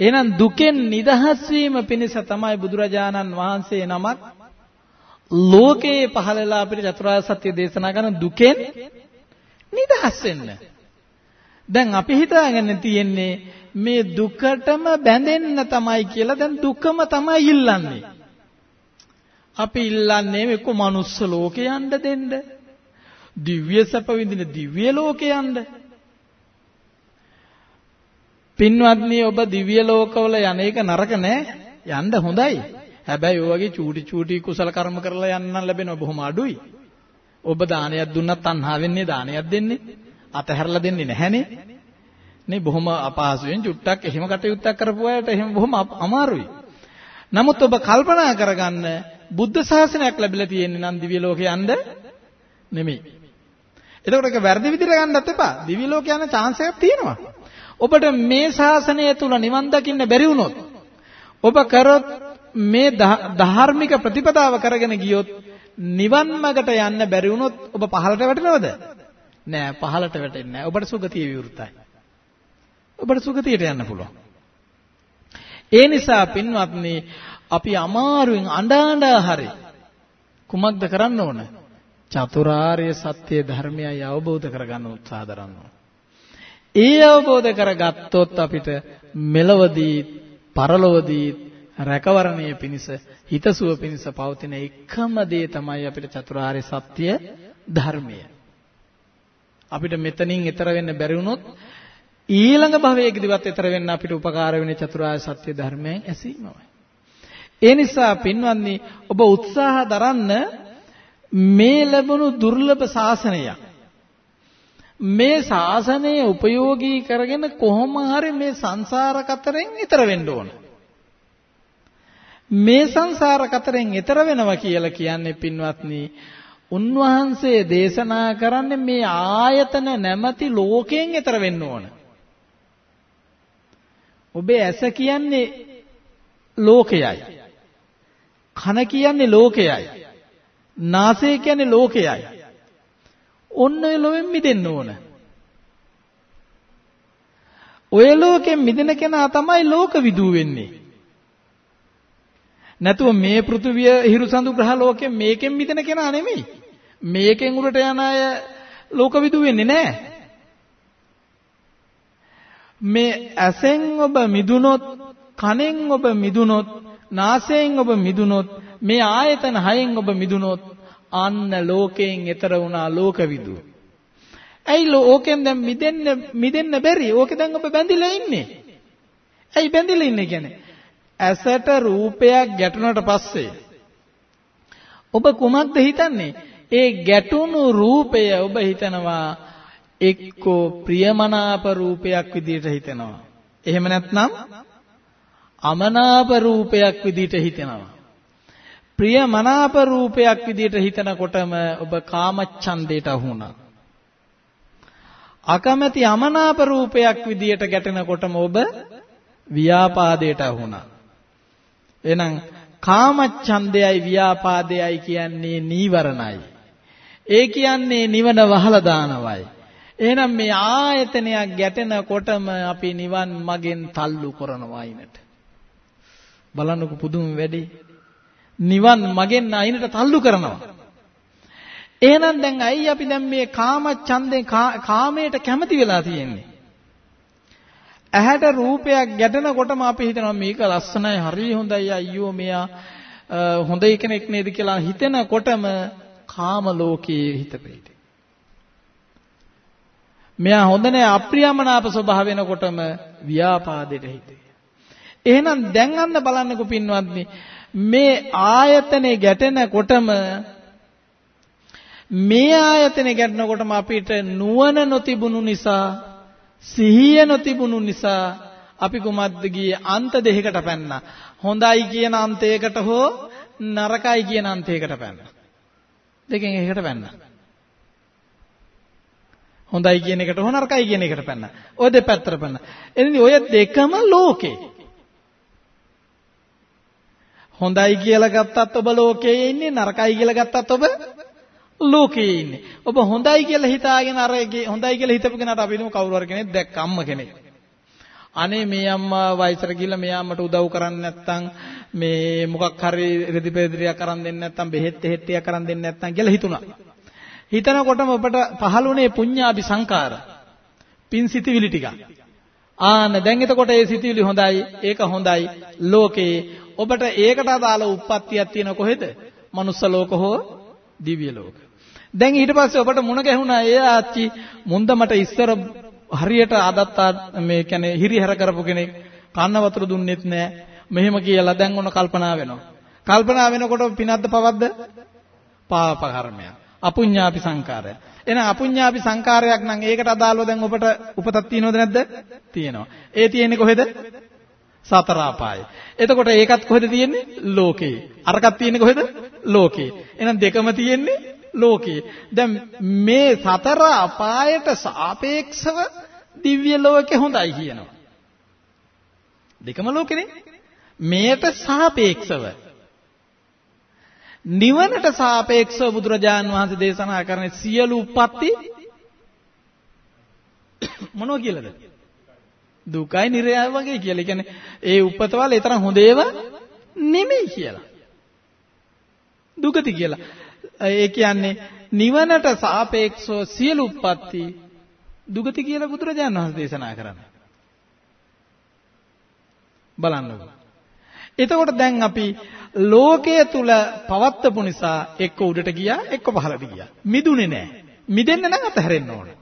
Speaker 2: එහෙනම් දුකෙන් නිදහස් වීම පිණිස තමයි බුදුරජාණන් වහන්සේ නමක් ලෝකේ පහළලා අපිට චතුරාර්ය සත්‍ය දේශනා කරන දුකෙන් නිදහස් වෙන්න. දැන් අපි හිතාගෙන තියෙන්නේ මේ දුකටම බැඳෙන්න තමයි කියලා දැන් දුකම තමයි ඉල්ලන්නේ. අපි ඉල්ලන්නේ එක්ක මනුස්ස ලෝකේ යන්න දෙන්න. දිව්‍ය සැප විඳින දිව්‍ය ලෝකේ යන්න. පින්වත්නි ඔබ දිව්‍ය ලෝකවල යන එක නරක නෑ යන්න හොඳයි හැබැයි ඔය වගේ චූටි චූටි කුසල කර්ම කරලා යන්න ලැබෙනව බොහොම අඩුයි. ඔබ දානයක් දුන්නත් තණ්හාවෙන්නේ දානයක් දෙන්නේ. අතහැරලා දෙන්නේ නැහනේ. නේ බොහොම අපහසුයෙන් චුට්ටක් එහෙම කටයුත්තක් කරපු අයට එහෙම බොහොම අමාරුයි. නමුත් ඔබ කල්පනා කරගන්න බුද්ධ ශාසනයක් ලැබිලා තියෙන්නේ නම් දිව්‍ය ලෝකේ යන්න නෙමෙයි. එතකොට ඒක වැරදි විදිහට ගන්නත් එපා. දිව්‍ය ලෝක යන chance එකක් තියෙනවා. ඔබට මේ ශාසනය තුල නිවන් දකින්න බැරි වුණොත් ඔබ කරොත් මේ ධාර්මික ප්‍රතිපදාව කරගෙන ගියොත් නිවන් මාර්ගට යන්න බැරි වුණොත් ඔබ පහළට වැටෙනවද? නෑ පහළට වැටෙන්නේ නෑ. ඔබට සුගතිය විවෘතයි. ඔබට සුගතියට යන්න පුළුවන්. ඒ නිසා පින්වත්නි අපි අමාරුවෙන් අඬ අඬ හරි කුමක්ද කරන්න ඕන? චතුරාර්ය සත්‍ය ධර්මයයි අවබෝධ කරගන්න උත්සාහ දරන්න ඕන. ඒ අවබෝධ කරගත්තොත් අපිට මෙලවදී පරලොවදී රැකවරණය පිණිස හිතසුව පිණිස පවතින එකම දේ තමයි අපිට චතුරාර්ය සත්‍ය ධර්මය. අපිට මෙතනින් ඈතර වෙන්න බැරි වුණොත් ඊළඟ භවයකදීවත් ඈතර වෙන්න අපිට උපකාර වෙන චතුරාර්ය සත්‍ය ධර්මයෙන් ඇසීමයි. ඒ නිසා පින්වත්නි ඔබ උත්සාහ දරන්න මේ ලැබුණු දුර්ලභ ශාසනයක් මේ ශාසනය උපයෝගී කරගෙන කොහොම හරි මේ සංසාර කතරෙන් ඈතර වෙන්න ඕන. මේ සංසාර කතරෙන් ඈතර වෙනවා කියලා කියන්නේ පින්වත්නි උන්වහන්සේ දේශනා කරන්නේ මේ ආයතන නැමැති ලෝකයෙන් ඈතර වෙන්න ඕන. ඔබේ ඇස කියන්නේ ලෝකයයි. කන කියන්නේ ලෝකයයි. නාසය කියන්නේ ලෝකයයි. ඔන්න ඔය ලොවෙන් මිදෙන්න ඕන. ඔය ලෝකෙන් මිදෙන කෙනා තමයි ලෝක විදූ වෙන්නේ. නැතුව මේ පෘථුවිය හිරුසඳු ග්‍රහ ලෝකෙන් මේකෙන් මිදෙන කෙනා නෙමෙයි. මේකෙන් උඩට යන අය ලෝක විදූ වෙන්නේ නැහැ. මේ ඇසෙන් ඔබ මිදුනොත් කනෙන් ඔබ මිදුනොත් නාසයෙන් ඔබ මිදුනොත් මේ ආයතන හයෙන් ඔබ මිදුනොත් අන්න ලෝකයෙන් එතර වුණා ලෝකවිදු. ඇයි ලෝකෙන් දැන් මිදෙන්න මිදෙන්න බැරි. ඕකේ දැන් ඔබ බැඳිලා ඉන්නේ. ඇයි බැඳිලා ඉන්නේ කියන්නේ? ඇසට රූපයක් ගැටුණට පස්සේ ඔබ කුමක්ද හිතන්නේ? ඒ ගැටුණු රූපය ඔබ හිතනවා එක්කෝ ප්‍රියමනාප රූපයක් විදිහට හිතනවා. එහෙම නැත්නම් අමනාප රූපයක් විදිහට හිතෙනවා. ප්‍රියමනාප රූපයක් විදිහට හිතනකොටම ඔබ කාමච්ඡන්දයට අහු වුණා. අකමැති අමනාප රූපයක් විදිහට ගැටෙනකොටම ඔබ ව්‍යාපාදයට අහු වුණා. එහෙනම් කාමච්ඡන්දයයි ව්‍යාපාදයයි කියන්නේ නීවරණයි. ඒ කියන්නේ නිවන වහලා දානවයි. එහෙනම් මේ ආයතනයක් ගැටෙනකොටම අපි නිවන් මගෙන් තල්ලු කරනවා අයිනට. බලන්නකො පුදුම වැඩේ. නිවන් මගෙන් අයිනට තල්ලු කරනවා. එහෙනම් දැන් ඇයි අපි දැන් මේ කාම ඡන්දේ කාමයට කැමති වෙලා තියෙන්නේ? ඇහැට රූපයක් ගැටෙනකොටම අපි හිතනවා මේක ලස්සනයි හරි හොඳයි අයියෝ මෙයා හොඳ කෙනෙක් නේද කියලා හිතෙනකොටම කාම ලෝකයේ හිත පිටේ. මෙයා හොඳ නෑ අප්‍රියමනාප ස්වභාව වෙනකොටම ව්‍යාපාදයට හිතේ. එහෙනම් දැන් අන්න බලන්නකෝ පින්වත්නි මේ ආයතනේ ගැටෙනකොටම මේ ආයතනේ ගැටෙනකොටම අපිට නුවණ නොතිබුණු නිසා සිහිය නොතිබුණු නිසා අපි කුමද්ද ගියේ අන්ත දෙකකට පැන්නා. හොඳයි කියන අන්තයකට හෝ නරකයි කියන අන්තයකට පැන්නා. දෙකෙන් එකකට පැන්නා. හොඳයි කියන එකට හෝ නරකයි කියන එකට පැන්නා. ඔය දෙපැත්තට පැන්නා. එනිදි ඔය දෙකම ලෝකේ. හොඳයි කියලා ගත්තත් ඔබ ලෝකයේ ඉන්නේ නරකයි කියලා ගත්තත් ඔබ ලෝකයේ ඉන්නේ. ඔබ හොඳයි කියලා හිතාගෙන අර හොඳයි කියලා හිතපු කෙනාට අපි හිතමු කවුරු හරි කෙනෙක් දැක්ක අම්ම කෙනෙක්. අනේ මේ අම්මා වයසට ගිහලා මේ අම්මට උදව් කරන්නේ නැත්නම් මේ මොකක් හරි රෙදි පෙරදිරියක් අරන් දෙන්නේ නැත්නම් බෙහෙත් හෙට්ටියක් අරන් දෙන්නේ නැත්නම් කියලා හිතුණා. හිතනකොටම ඔබට පහළුනේ පුඤ්ඤාභි සංකාර. පින් සිතිවිලි ටික. ආන්න දැන් එතකොට ඒ සිතිවිලි හොඳයි, ඒක හොඳයි. ලෝකේ ඔබට ඒකට අදාළ උප්පත්තියක් තියෙන කොහෙද? මනුස්ස ලෝක හෝ දිව්‍ය ලෝක. දැන් ඊට පස්සේ ඔබට මුණ ගැහුණා ඒ ආච්චි මුන්ද මට ඉස්සර හරියට ආදත්තා මේ කියන්නේ හිරිහැර කරපු කෙනෙක් කන්න වතුර දුන්නෙත් නෑ මෙහෙම කියලා දැන් ඔන්න කල්පනා වෙනවා කල්පනා වෙනකොට පිනක්ද පවද්ද? පාප කර්මයක්. අපුඤ්ඤාපි සංකාරය. එහෙනම් අපුඤ්ඤාපි සංකාරයක් නම් ඒකට අදාළව දැන් ඔබට උපතක් තියෙනවද නැද්ද? තියෙනවා. ඒ තියෙන්නේ කොහෙද? සතර අපායේ. එතකොට ඒකත් කොහෙද තියෙන්නේ? ලෝකේ. අරකත් තියෙන්නේ කොහෙද? ලෝකේ. එහෙනම් දෙකම තියෙන්නේ ලෝකේ. දැන් මේ සතර අපායට සාපේක්ෂව දිව්‍ය ලෝකේ හොඳයි කියනවා. දෙකම ලෝකෙනේ. මේට සාපේක්ෂව නිවනට සාපේක්ෂව බුදුරජාන් වහන්සේ දේශනා කරන සියලු උප්පත්ති මොනවා කියලාද? දුකයි නිරයයි වගේ කියලා. ඒ කියන්නේ ඒ උපතවල ඒ තරම් හොඳ ඒවා නෙමෙයි කියලා. දුකති කියලා. ඒ කියන්නේ නිවනට සාපේක්ෂව සියලු උප්පත්ති දුගති කියලා බුදුරජාණන් වහන්සේ දේශනා කරන්නේ. බලන්නකො. එතකොට දැන් අපි ලෝකයේ තුල පවත්තපු නිසා එක්ක උඩට ගියා එක්ක පහළට ගියා. මිදුනේ නැහැ. මිදෙන්න නම් අතහැරෙන්න ඕනේ.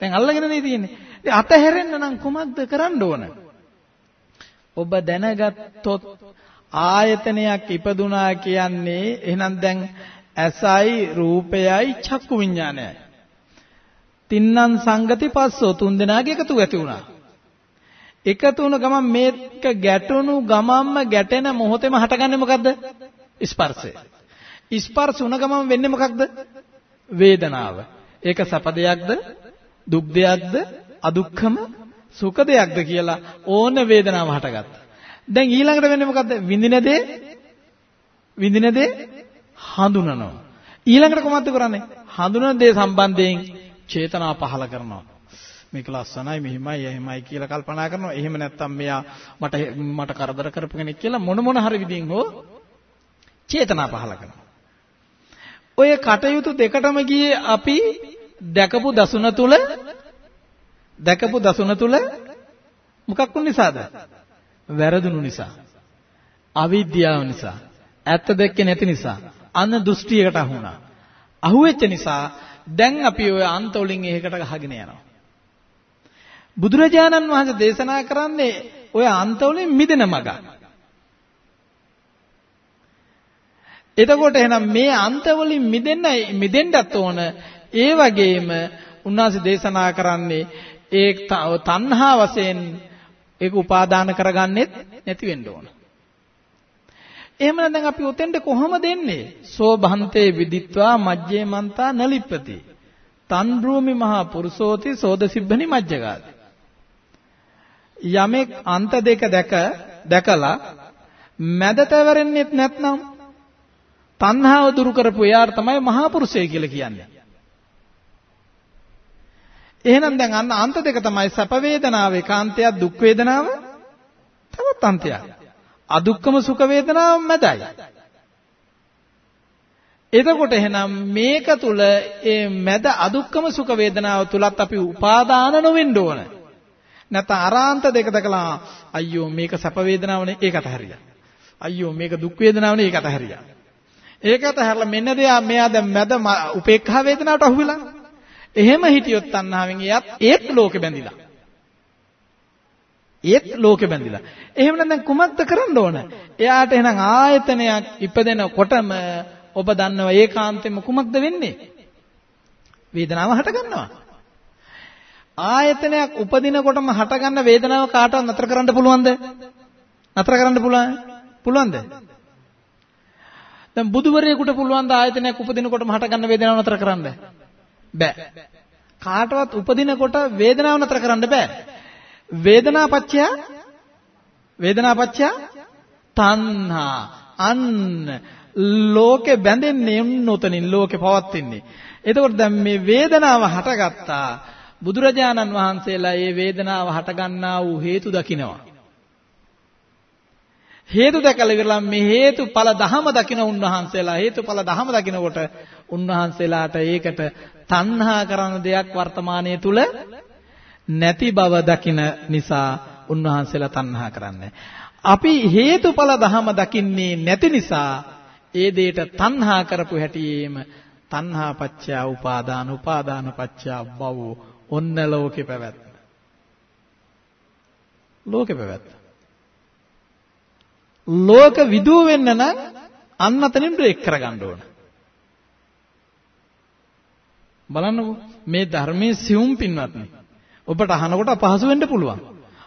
Speaker 2: දැන් අල්ලගෙන නේ තියෙන්නේ. ඉතින් අතහැරෙන්න නම් කුමක්ද කරන්න ඕන? ඔබ දැනගත්තොත් ආයතනයක් ඉපදුනා කියන්නේ එහෙනම් දැන් ඇසයි රූපයයි චක්කු විඥානයයි. තින්නම් සංගති පස්සෝ තුන් දෙනාගේ එකතු ඇති වුණා. එකතු වුණ ගමන් මේක ගැටුණු ගමන්ම ගැටෙන මොහොතේම හටගන්නේ මොකද්ද? ස්පර්ශය. ස්පර්ශ වුණ ගමන් වෙන්නේ මොකක්ද? වේදනාව. ඒක සැප දෙයක්ද? දුක් දෙයක්ද? අදුක්ඛම සුඛ දෙයක්ද කියලා ඕන වේදනාව හටගත්තා. දැන් ඊළඟට වෙන්නේ මොකද්ද? විඳින දේ විඳින දේ හඳුනනවා. ඊළඟට කොහොමද කරන්නේ? හඳුනන දේ සම්බන්ධයෙන් චේතනා පහල කරනවා. මේක ලස්සනයි මෙහිමයි එහෙමයි කියලා කල්පනා කරනවා. එහෙම නැත්නම් මෙයා මට මට කරදර කරපු කෙනෙක් කියලා මොන මොන හරි විදිහින් හෝ චේතනා පහල කරනවා. ඔය කටයුතු දෙකටම ගියේ අපි දැකපු දසුන තුල දැකපු දසුන තුල මොකක් වුන නිසාද? වැරදුණු නිසා. අවිද්‍යාව නිසා. ඇත්ත දැක්කේ නැති නිසා. අන්න දෘෂ්ටියකට අහු වුණා. අහුවෙච්ච නිසා දැන් අපි ওই අන්ත වලින් එහෙකට ගහගෙන යනවා. බුදුරජාණන් වහන්සේ දේශනා කරන්නේ ඔය අන්ත වලින් මිදෙන මඟ. එතකොට එහෙනම් මේ අන්ත වලින් මිදෙන්න මිදෙන්නත් ඕන ඒ වගේම උන්වහන්සේ දේශනා කරන්නේ ඒ තණ්හා වශයෙන් ඒක උපාදාන කරගන්නෙත් නැති වෙන්න ඕන. එහෙමනම් දැන් අපි උතෙන්ට කොහොමද එන්නේ? සෝ භන්තේ විදිත්වා මජ්ජේ මන්තා නලිප්පති. තන් රූමි මහා පුරුෂෝති සෝද සිබ්බනි මජ්ජගාති. යමෙක් අන්ත දෙක දැක දැකලා මැද තවරෙන්නෙත් නැත්නම් තණ්හාව දුරු කරපු එයාට තමයි මහා පුරුෂය කියලා කියන්නේ. එහෙනම් දැන් අන්න අන්ත දෙක තමයි සැප වේදනාව ඒකාන්තයක් දුක් වේදනාව තවත් අන්තයක්. අදුක්කම සුඛ වේදනාව මැදයි. එතකොට එහෙනම් මේක තුල ඒ මැද අදුක්කම සුඛ වේදනාව තුලත් අපි උපාදාන නොවෙන්න ඕන. නැත්නම් අරාන්ත දෙක දැකලා අයියෝ මේක සැප වේදනාවනේ ඒකට හරියක්. අයියෝ මේක දුක් වේදනාවනේ ඒකට හරියක්. ඒකට හැරලා මෙන්න දෙයා මෙයා දැන් මැද උපේක්ඛා වේදනාවට අහු වෙලා. එහෙම හිටියොත් තණ්හාවෙන් එයත් ඒත් ලෝකෙ බැඳිලා. ඒත් ලෝකෙ බැඳිලා. එහෙමනම් දැන් කුමක්ද කරන්න ඕන? එයාට එහෙනම් ආයතනයක් ඉපදෙනකොටම ඔබ දන්නවා ඒකාන්තෙම කුමක්ද වෙන්නේ? වේදනාව හට ගන්නවා. ආයතනයක් උපදිනකොටම හටගන්න වේදනාව කාටවත් නතර කරන්න පුළුවන්ද? නතර කරන්න පුළුවන්? පුළුවන්ද? දැන් බුදුවරයෙකුට පුළුවන් ද ආයතනයක් උපදිනකොටම හටගන්න වේදනාව නතර කරන්න? බෑ. කාටවත් උපදිනකොට වේදනාව නතර කරන්න බෑ. වේදනාපච්චය වේදනාපච්චය තණ්හා අන්න ලෝකේ බැඳෙන්නේ උන්නතනින් ලෝකේ පවත්ින්නේ. එතකොට දැන් මේ වේදනාව හටගත්තා. බුදුරජාණන් වහන්සේලා මේ වේදනාව හටගන්නා වූ හේතු දකිනවා. හේතු දැකලා ඉවරලා මේ හේතුඵල ධහම දකින උන්වහන්සේලා හේතුඵල ධහම දකිනකොට උන්වහන්සේලාට ඒකට තණ්හා කරන දෙයක් වර්තමානයේ තුල නැති බව දකින නිසා උන්වහන්සේලා තණ්හා කරන්නේ. අපි හේතුඵල ධහම දකින්නේ නැති නිසා ඒ දෙයට තණ්හා කරපු හැටියේම තණ්හා පච්චය උපාදාන උපාදාන පච්චය භව ඔන්න ලෝකේ පැවැත්ම. ලෝකේ පැවැත්ම. ලෝක විදුව වෙන්න නම් අන්න අතනින් බ්‍රේක් කරගන්න ඕන. බලන්නකෝ මේ ධර්මයේ සියුම් පින්වත්නි. ඔබට අහනකොට අපහසු වෙන්න පුළුවන්.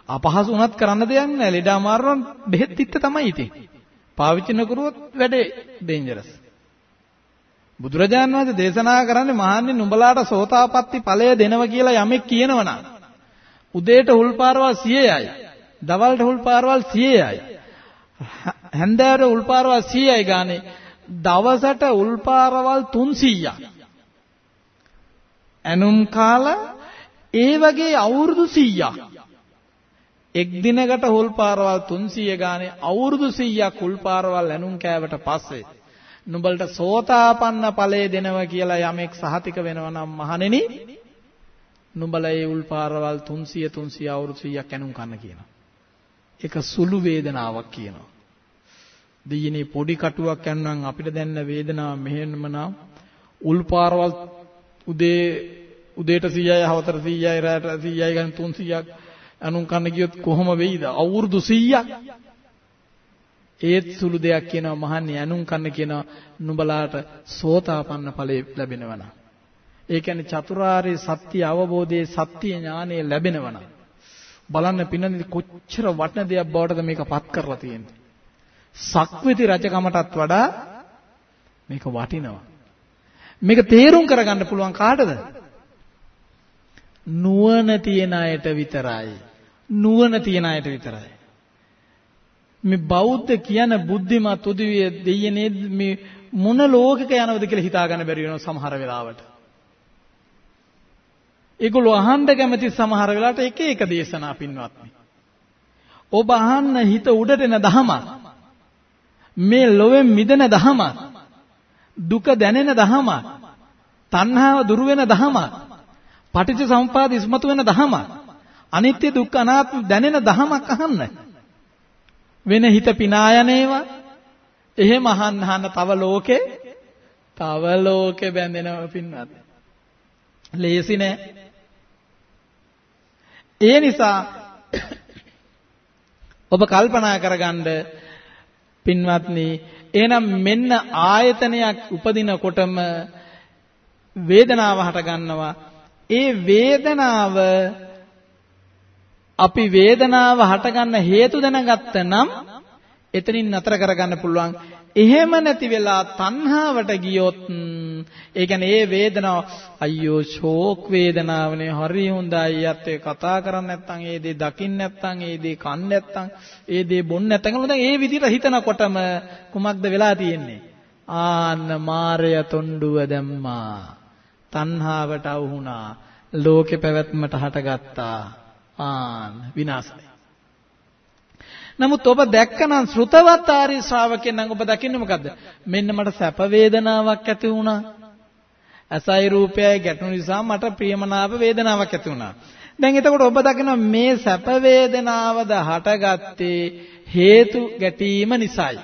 Speaker 2: අපහසු වුණත් කරන්න දෙයක් නැහැ. ලෙඩ අමාරුනම් බෙහෙත් තිත්ත තමයි ඉතින්. පාවිච්චි නොකරුවොත් වැඩේ ඩේන්ජරස්. බුදුරජාණන් වහන්සේ දේශනා කරන්නේ මහන්නේ නුඹලාට සෝතාපට්ටි ඵලය දෙනවා කියලා යමෙක් කියනවනම් උදේට උල්පාරවල් 100යි. දවල්ට උල්පාරවල් 100යි. හැන්දෑවට උල්පාරවල් 100යි ගානේ. දවසට උල්පාරවල් 300ක්. ඇනුම් කාලා ඒ වගේ අවුරුදු 100ක් එක් දිනකට හුල් පාරවල් 300 ගානේ අවුරුදු 100ක් හුල් පාරවල් ඇනුම් කෑවට පස්සේ නුඹලට සෝතාපන්න ඵලය දෙනවා කියලා යමෙක් සහතික වෙනවා නම් මහණෙනි නුඹලා ඒ උල් පාරවල් 300 300 අවුරුදු 100ක් ඇනුම් කන්න කියනවා. ඒක සුළු වේදනාවක් කියනවා. දෙයිනේ පොඩි කටුවක් යනනම් අපිට දැනෙන වේදනාව මෙහෙම නම් උල් පාරවල් උදේ උදේට 100යි හවතට 100යි රාට 100යි ගන්න 300ක් අනුන් කන්න ගියොත් කොහොම වෙයිද? අවුරුදු 100ක් ඒත් සුළු දෙයක් කියනවා මහන්නේ අනුන් කන්න කියනවා නුඹලාට සෝතාපන්න ඵලෙ ලැබෙනවනම්. ඒ කියන්නේ චතුරාර්ය සත්‍ය අවබෝධයේ සත්‍ය ඥානය ලැබෙනවනම්. බලන්න පින්නදී කොච්චර වටින දෙයක් බවටද මේක පත් කරලා තියෙන්නේ සක්විති රජකමටත් වඩා මේක වටිනවා මේක තේරුම් කරගන්න පුළුවන් කාටද නුවණ තියන අයට විතරයි. නුවණ තියන අයට විතරයි. මේ බෞද්ධ කියන බුද්ධිමත් උදවිය දෙයනේ මේ මොන ලෝකෙක යනවද කියලා හිතා ගන්න බැරි වෙනවා සමහර වෙලාවට. ඒගොල්ලෝ අහන්න කැමති සමහර වෙලාවට එක එක දේශනා පින්වත්නි. ඔබ අහන්න හිත උඩට එන දහමක්. මේ ලොවෙන් මිදෙන දහමක්. දුක දැනෙන දහමක්. තණ්හාව දුරු වෙන දහමක්. පටිච්ච සමුපාද ඉස්මතු වෙන දහම. අනිත්‍ය දුක්ඛ අනාත්ම දැනෙන දහමක් අහන්න. වෙන හිත පිනා යනේවා. එහෙම අහන්න අහන්න තව ලෝකේ තව ලෝකේ බැඳෙනව පින්නත්. ලේසි නෑ. ඒ නිසා ඔබ කල්පනා කරගන්න පින්වත්නි එහෙනම් මෙන්න ආයතනයක් උපදිනකොටම වේදනාව හට ගන්නවා ඒ වේදනාව අපි වේදනාව හටගන්න හේතු දැනගත්තනම් එතනින් නතර කරගන්න පුළුවන්. එහෙම නැති වෙලා තණ්හාවට ගියොත් ඒ කියන්නේ ඒ වේදනාව අයියෝ ෂෝක් වේදනාවනේ හරි හොඳයි යත් ඒ කතා කරන්නේ නැත්නම් ඒ දේ දකින්න නැත්නම් ඒ දේ කන්න නැත්නම් ඒ දේ බොන්න නැත්නම් දැන් ඒ විදිහට හිතනකොටම කුමක්ද වෙලා තියෙන්නේ ආන්න මාරය තොණ්ඩුව දැම්මා තණ්හාවට අවු වුණා. ලෝකේ පැවැත්මට හටගත්තා. ආන් විනාශයි. නමුත් ඔබ දැක්කනම් ශ්‍රුතවත් ආර්ය ශ්‍රාවකයන් නම් ඔබ දකින්නේ මොකද්ද? මෙන්න මට සැප වේදනාවක් ඇති වුණා. අසයි රූපයයි ගැටුණු නිසා මට ප්‍රියමනාප වේදනාවක් ඇති වුණා. දැන් එතකොට ඔබ දකිනවා මේ සැප වේදනාවද හටගත්තේ හේතු ගැටීම නිසායි.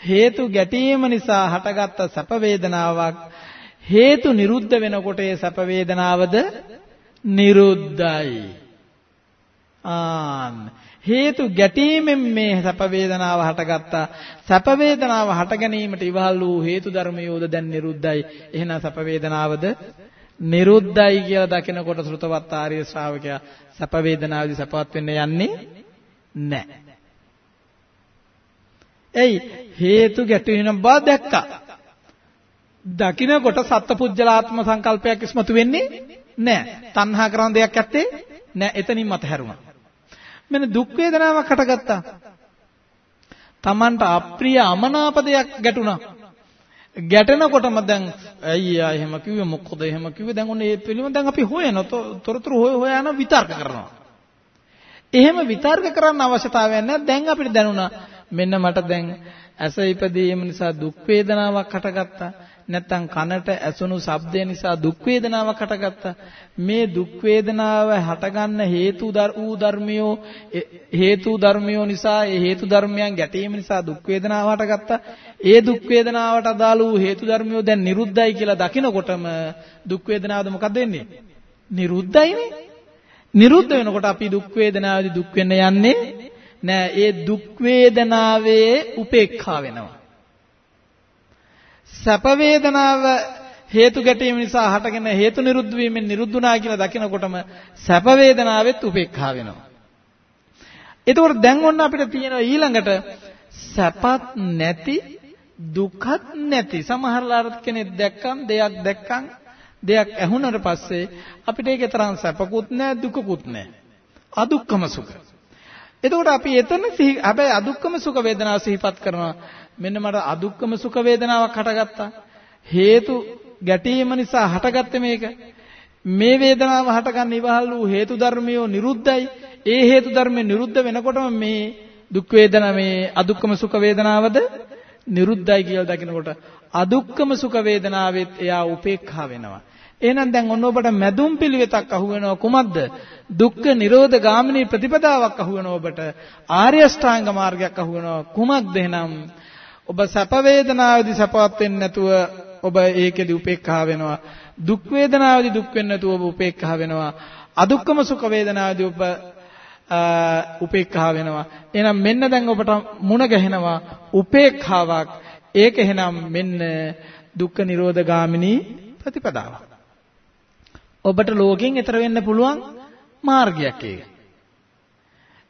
Speaker 2: හේතු ගැටීම නිසා හටගත්ත සැප වේදනාවක් හේතු නිරුද්ධ වෙනකොට ඒ සැප වේදනාවද නිරුද්ධයි. ආන් හේතු ගැටීමෙන් මේ සැප වේදනාව හටගත්තා. සැප වේදනාව හට ගැනීමට ඉවහල් වූ හේතු ධර්මයෝද දැන් නිරුද්ධයි. එහෙනම් සැප වේදනාවද නිරුද්ධයි කියලා දකිනකොට ශ්‍රුතවත් ආර්ය ශ්‍රාවකයා සැප වේදනාවදී සපවත් වෙන්න යන්නේ නැහැ. එයි හේතු ගැටෙන බව දැක්කා. දකින්නකොට සත්පුජ්‍යලාත්ම සංකල්පයක් ඉස්මතු වෙන්නේ නැහැ. තණ්හා කරන දෙයක් ඇත්තේ නැහැ. එතනින් මත හැරුණා. මෙන්න දුක් වේදනාවක් හටගත්තා. Tamanට අප්‍රිය අමනාප දෙයක් ගැටුණා. ගැටෙනකොටම දැන් අයියා එහෙම කිව්වේ මොකද එහෙම කිව්වේ දැන් ඔන්න ඒ පිළිම දැන් අපි හොයන තොරතුරු හොය හොය යන විතර්ක කරනවා. එහෙම විතර්ක කරන්න අවශ්‍යතාවයක් නැහැ. දැන් අපිට දැනුණා මෙන්න මට දැන් ඇස ඉපදීම නිසා දුක් වේදනාවක් හටගත්තා. නැත්තම් කනට ඇසුණු ශබ්දය නිසා දුක් වේදනාවක් හටගත්තා. මේ දුක් වේදනාව හටගන්න හේතු වූ ධර්මියෝ හේතු ධර්මියෝ නිසා ඒ හේතු ධර්මයන් ගැටීම නිසා දුක් වේදනාව හටගත්තා. ඒ දුක් වේදනාවට අදාළ වූ හේතු ධර්මියෝ දැන් නිරුද්ධයි කියලා දකිනකොටම දුක් වේදනාවද මොකද වෙන්නේ? නිරුද්ධයිනේ. නිරුද්ධ වෙනකොට අපි දුක් වේදනාවේදී දුක් වෙන්න යන්නේ නෑ ඒ දුක් වේදනාවේ උපේක්ඛා වෙනවා. සැප වේදනාව හේතු ගැටීම නිසා හටගෙන හේතු නිරුද්ධ වීමෙන් නිරුද්ධුනා කියලා දකිනකොටම සැප වේදනාවෙත් උපේක්ඛා වෙනවා. එතකොට දැන් ඔන්න අපිට තියෙනවා ඊළඟට සැපත් නැති දුකත් නැති සමහරලාට කෙනෙක් දැක්කම් දෙයක් දැක්කම් දෙයක් ඇහුනට පස්සේ අපිට ඒකේ තරම් සැපකුත් නැහැ දුකකුත් නැහැ. අදුක්කම සුඛ. එතකොට අපි එතන හැබැයි අදුක්කම සුඛ වේදනාව සිහිපත් කරනවා. මෙන්න මට අදුක්කම සුඛ වේදනාවක් හටගත්තා. හේතු ගැටීම නිසා හටගත්තේ මේක. මේ වේදනාව හටගන්න ඉවහල් වූ හේතු ධර්මියෝ නිරුද්ධයි. ඒ හේතු ධර්මේ නිරුද්ධ වෙනකොටම මේ දුක් වේදනා මේ අදුක්කම සුඛ වේදනාවද නිරුද්ධයි කියලා දකිනකොට අදුක්කම සුඛ වේදනාවෙත් එයා උපේක්ඛා වෙනවා. එහෙනම් දැන් ඔන්න ඔබට මැදුම් පිළිවෙතක් අහු වෙනවා කුමක්ද? දුක්ඛ නිරෝධ ගාමිනී ප්‍රතිපදාවක් අහු වෙනවා ඔබට. ආර්ය අෂ්ටාංග මාර්ගයක් අහු වෙනවා කුමක්ද එහෙනම්? ඔබ සැප වේදනාවේදී සැපවත් වෙන්නේ නැතුව ඔබ ඒකෙදි උපේක්ඛා වෙනවා. දුක් වේදනාවේදී දුක් වෙන්නේ නැතුව ඔබ උපේක්ඛා වෙනවා. අදුක්කම සුඛ වේදනාවේදී ඔබ උපේක්ඛා වෙනවා. එහෙනම් මෙන්න දැන් ඔබට මුණ ගැහෙනවා උපේක්ඛාවක්. ඒක එහෙනම් මෙන්න දුක්ඛ නිරෝධ ගාමිනී ප්‍රතිපදාවක්. ඔබට ලෝකෙන් එතර වෙන්න පුළුවන් මාර්ගයක් ඒක.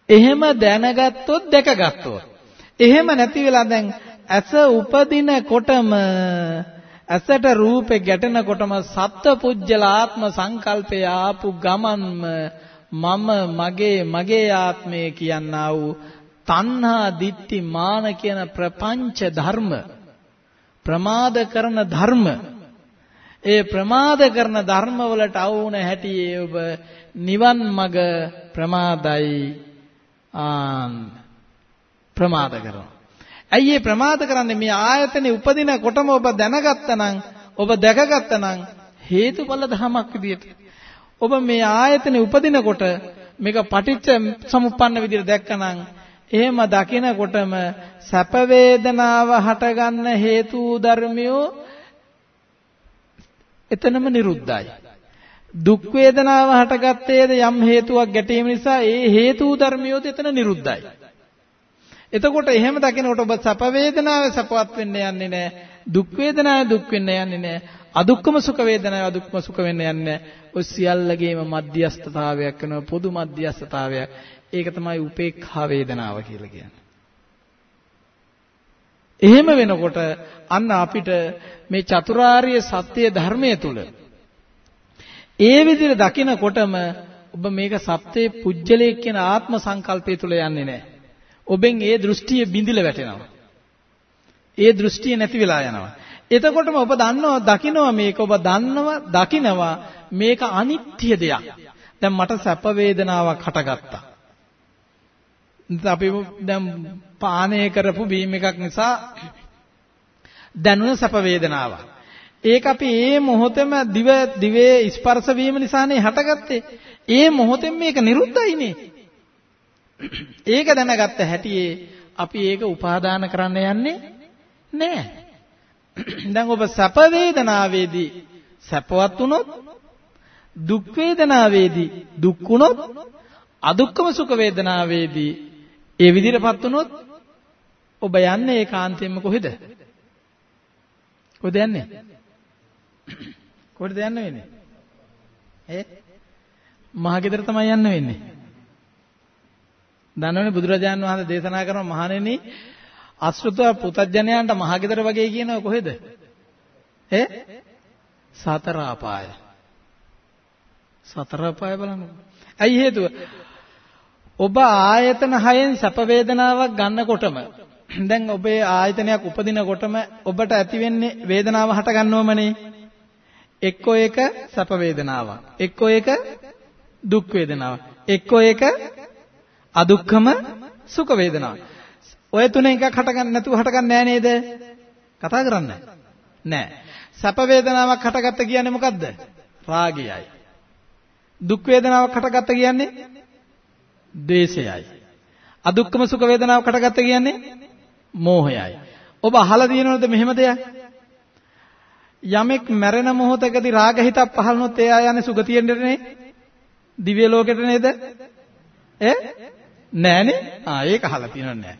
Speaker 2: එහෙම දැනගත්තොත් දැකගත්තොත්. එහෙම නැති වෙලා දැන් ඇස උපදිනකොටම ඇසට රූපේ ගැටෙනකොටම සත්පුජ්‍යල ආත්ම සංකල්පය ආපු ගමන්ම මම මගේ මගේ ආත්මය කියනා වූ තණ්හා දිට්ඨි මාන කියන ප්‍රපංච ධර්ම ප්‍රමාද කරන ධර්ම ඒ ප්‍රමාද කරන ධර්මවලට අවුන හැටි ඔබ නිවන් මඟ ප්‍රමාදයි ආන් ප්‍රමාද කරනවා. ඇයි මේ ප්‍රමාද කරන්නේ මේ ආයතනේ උපදින කොටම ඔබ දැනගත්තනම් ඔබ දැකගත්තනම් හේතුඵල ධමයක් විදියට ඔබ මේ ආයතනේ උපදිනකොට මේක පටිච්ච සමුප්පන්න විදියට දැක්කනම් එහෙම දකිනකොටම සැප වේදනාව හටගන්න හේතු ධර්මියෝ එතනම නිරුද්ධයි. දුක් වේදනාව හටගත්තේද යම් හේතුවක් ගැටීම නිසා ඒ හේතු ධර්මියෝද එතන නිරුද්ධයි. එතකොට එහෙම දකිනකොට ඔබ සැප වේදනාවේ සැපවත් වෙන්න යන්නේ නැහැ. දුක් වේදනාවේ දුක් වෙන්න යන්නේ නැහැ. අදුක්කම සුඛ වේදනාවේ අදුක්කම සුඛ වෙන්න යන්නේ නැහැ. ඔය සියල්ලගේම මධ්‍යස්ථතාවයක් වෙනවා පොදු මධ්‍යස්ථතාවයක්. ඒක තමයි උපේක්ඛා වේදනාව කියලා කියන්නේ. එහෙම වෙනකොට අන්න අපිට මේ චතුරාර්ය සත්‍ය ධර්මයේ තුල ඒ විදිහට දකිනකොටම ඔබ මේක සත්‍යයේ පුජ්‍යලයක් කියන ආත්ම සංකල්පය තුල යන්නේ නැහැ. ඔබෙන් ඒ දෘෂ්ටිය බිඳිලා වැටෙනවා. ඒ දෘෂ්ටිය නැති වෙලා යනවා. එතකොටම ඔබ දන්නවා දකිනවා මේක ඔබ දන්නවා දකිනවා මේක අනිත්‍ය දෙයක්. දැන් මට සැප වේදනාවක් හටගත්තා. අපි දැන් පානය කරපු බීම් එකක් නිසා දැනුණ සැප වේදනාවක්. ඒක අපි ඒ මොහොතේම දිව දිවේ ස්පර්ශ වීම නිසානේ හටගත්තේ. ඒ මොහොතෙන් මේක නිරුද්ධයිනේ. ඒක දැනගත්ත හැටියේ අපි ඒක උපාදාන කරන්න යන්නේ නැහැ. දැන් ඔබ සැප වේදනාවේදී සැපවත් වුණොත් දුක් වේදනාවේදී දුක් වුණොත් අදුක්කම සුඛ වේදනාවේදී ඒ විදිහටපත් වුණොත් ඔබ යන්නේ ඒකාන්තයෙන්ම කොහෙද? කොහෙද යන්නේ? කොහෙද යන්න වෙන්නේ? ඒ මහගෙදර තමයි යන්න වෙන්නේ. දන්නවනේ බුදුරජාන් වහන්සේ දේශනා කරන මහණෙනි අසෘතව පුතඥයන්ට මහගෙදර වගේ කියනව කොහෙද? ඈ සතර අපාය. සතර අපාය බලන්න. ඇයි හේතුව? ඔබ ආයතන හයෙන් සැප වේදනාවක් ගන්නකොටම දැන් ඔබේ ආයතනයක් උපදිනකොටම ඔබට ඇති වෙන්නේ වේදනාව හට ගන්නවමනේ. එක්කෝ ඒක සැප වේදනාවක්. එක්කෝ ඒක දුක් වේදනාවක්. එක්කෝ ඒක අදුක්කම සුඛ වේදනාවක්. ඔය තුනෙන් එකක් හටගන්න නැතුව හටගන්නේ නෑ නේද? කතා කරන්නේ නෑ. සැප වේදනාවක් හටගත්ත කියන්නේ මොකද්ද? රාගයයි. දුක් වේදනාවක් හටගත්ත කියන්නේ ද්වේෂයයි. අදුක්කම සුඛ වේදනාවක් හටගත්ත කියන්නේ මෝහයයි. ඔබ අහලා තියෙනවද මෙහෙම දෙයක්? යමෙක් මැරෙන මොහොතකදී රාග හිතක් පහළ වුණොත් එයා යන්නේ සුගතියෙන්නේ දිව්‍ය ලෝකෙට නේද? ඈ නෑනේ. ආ ඒක අහලා තියෙනව නෑ.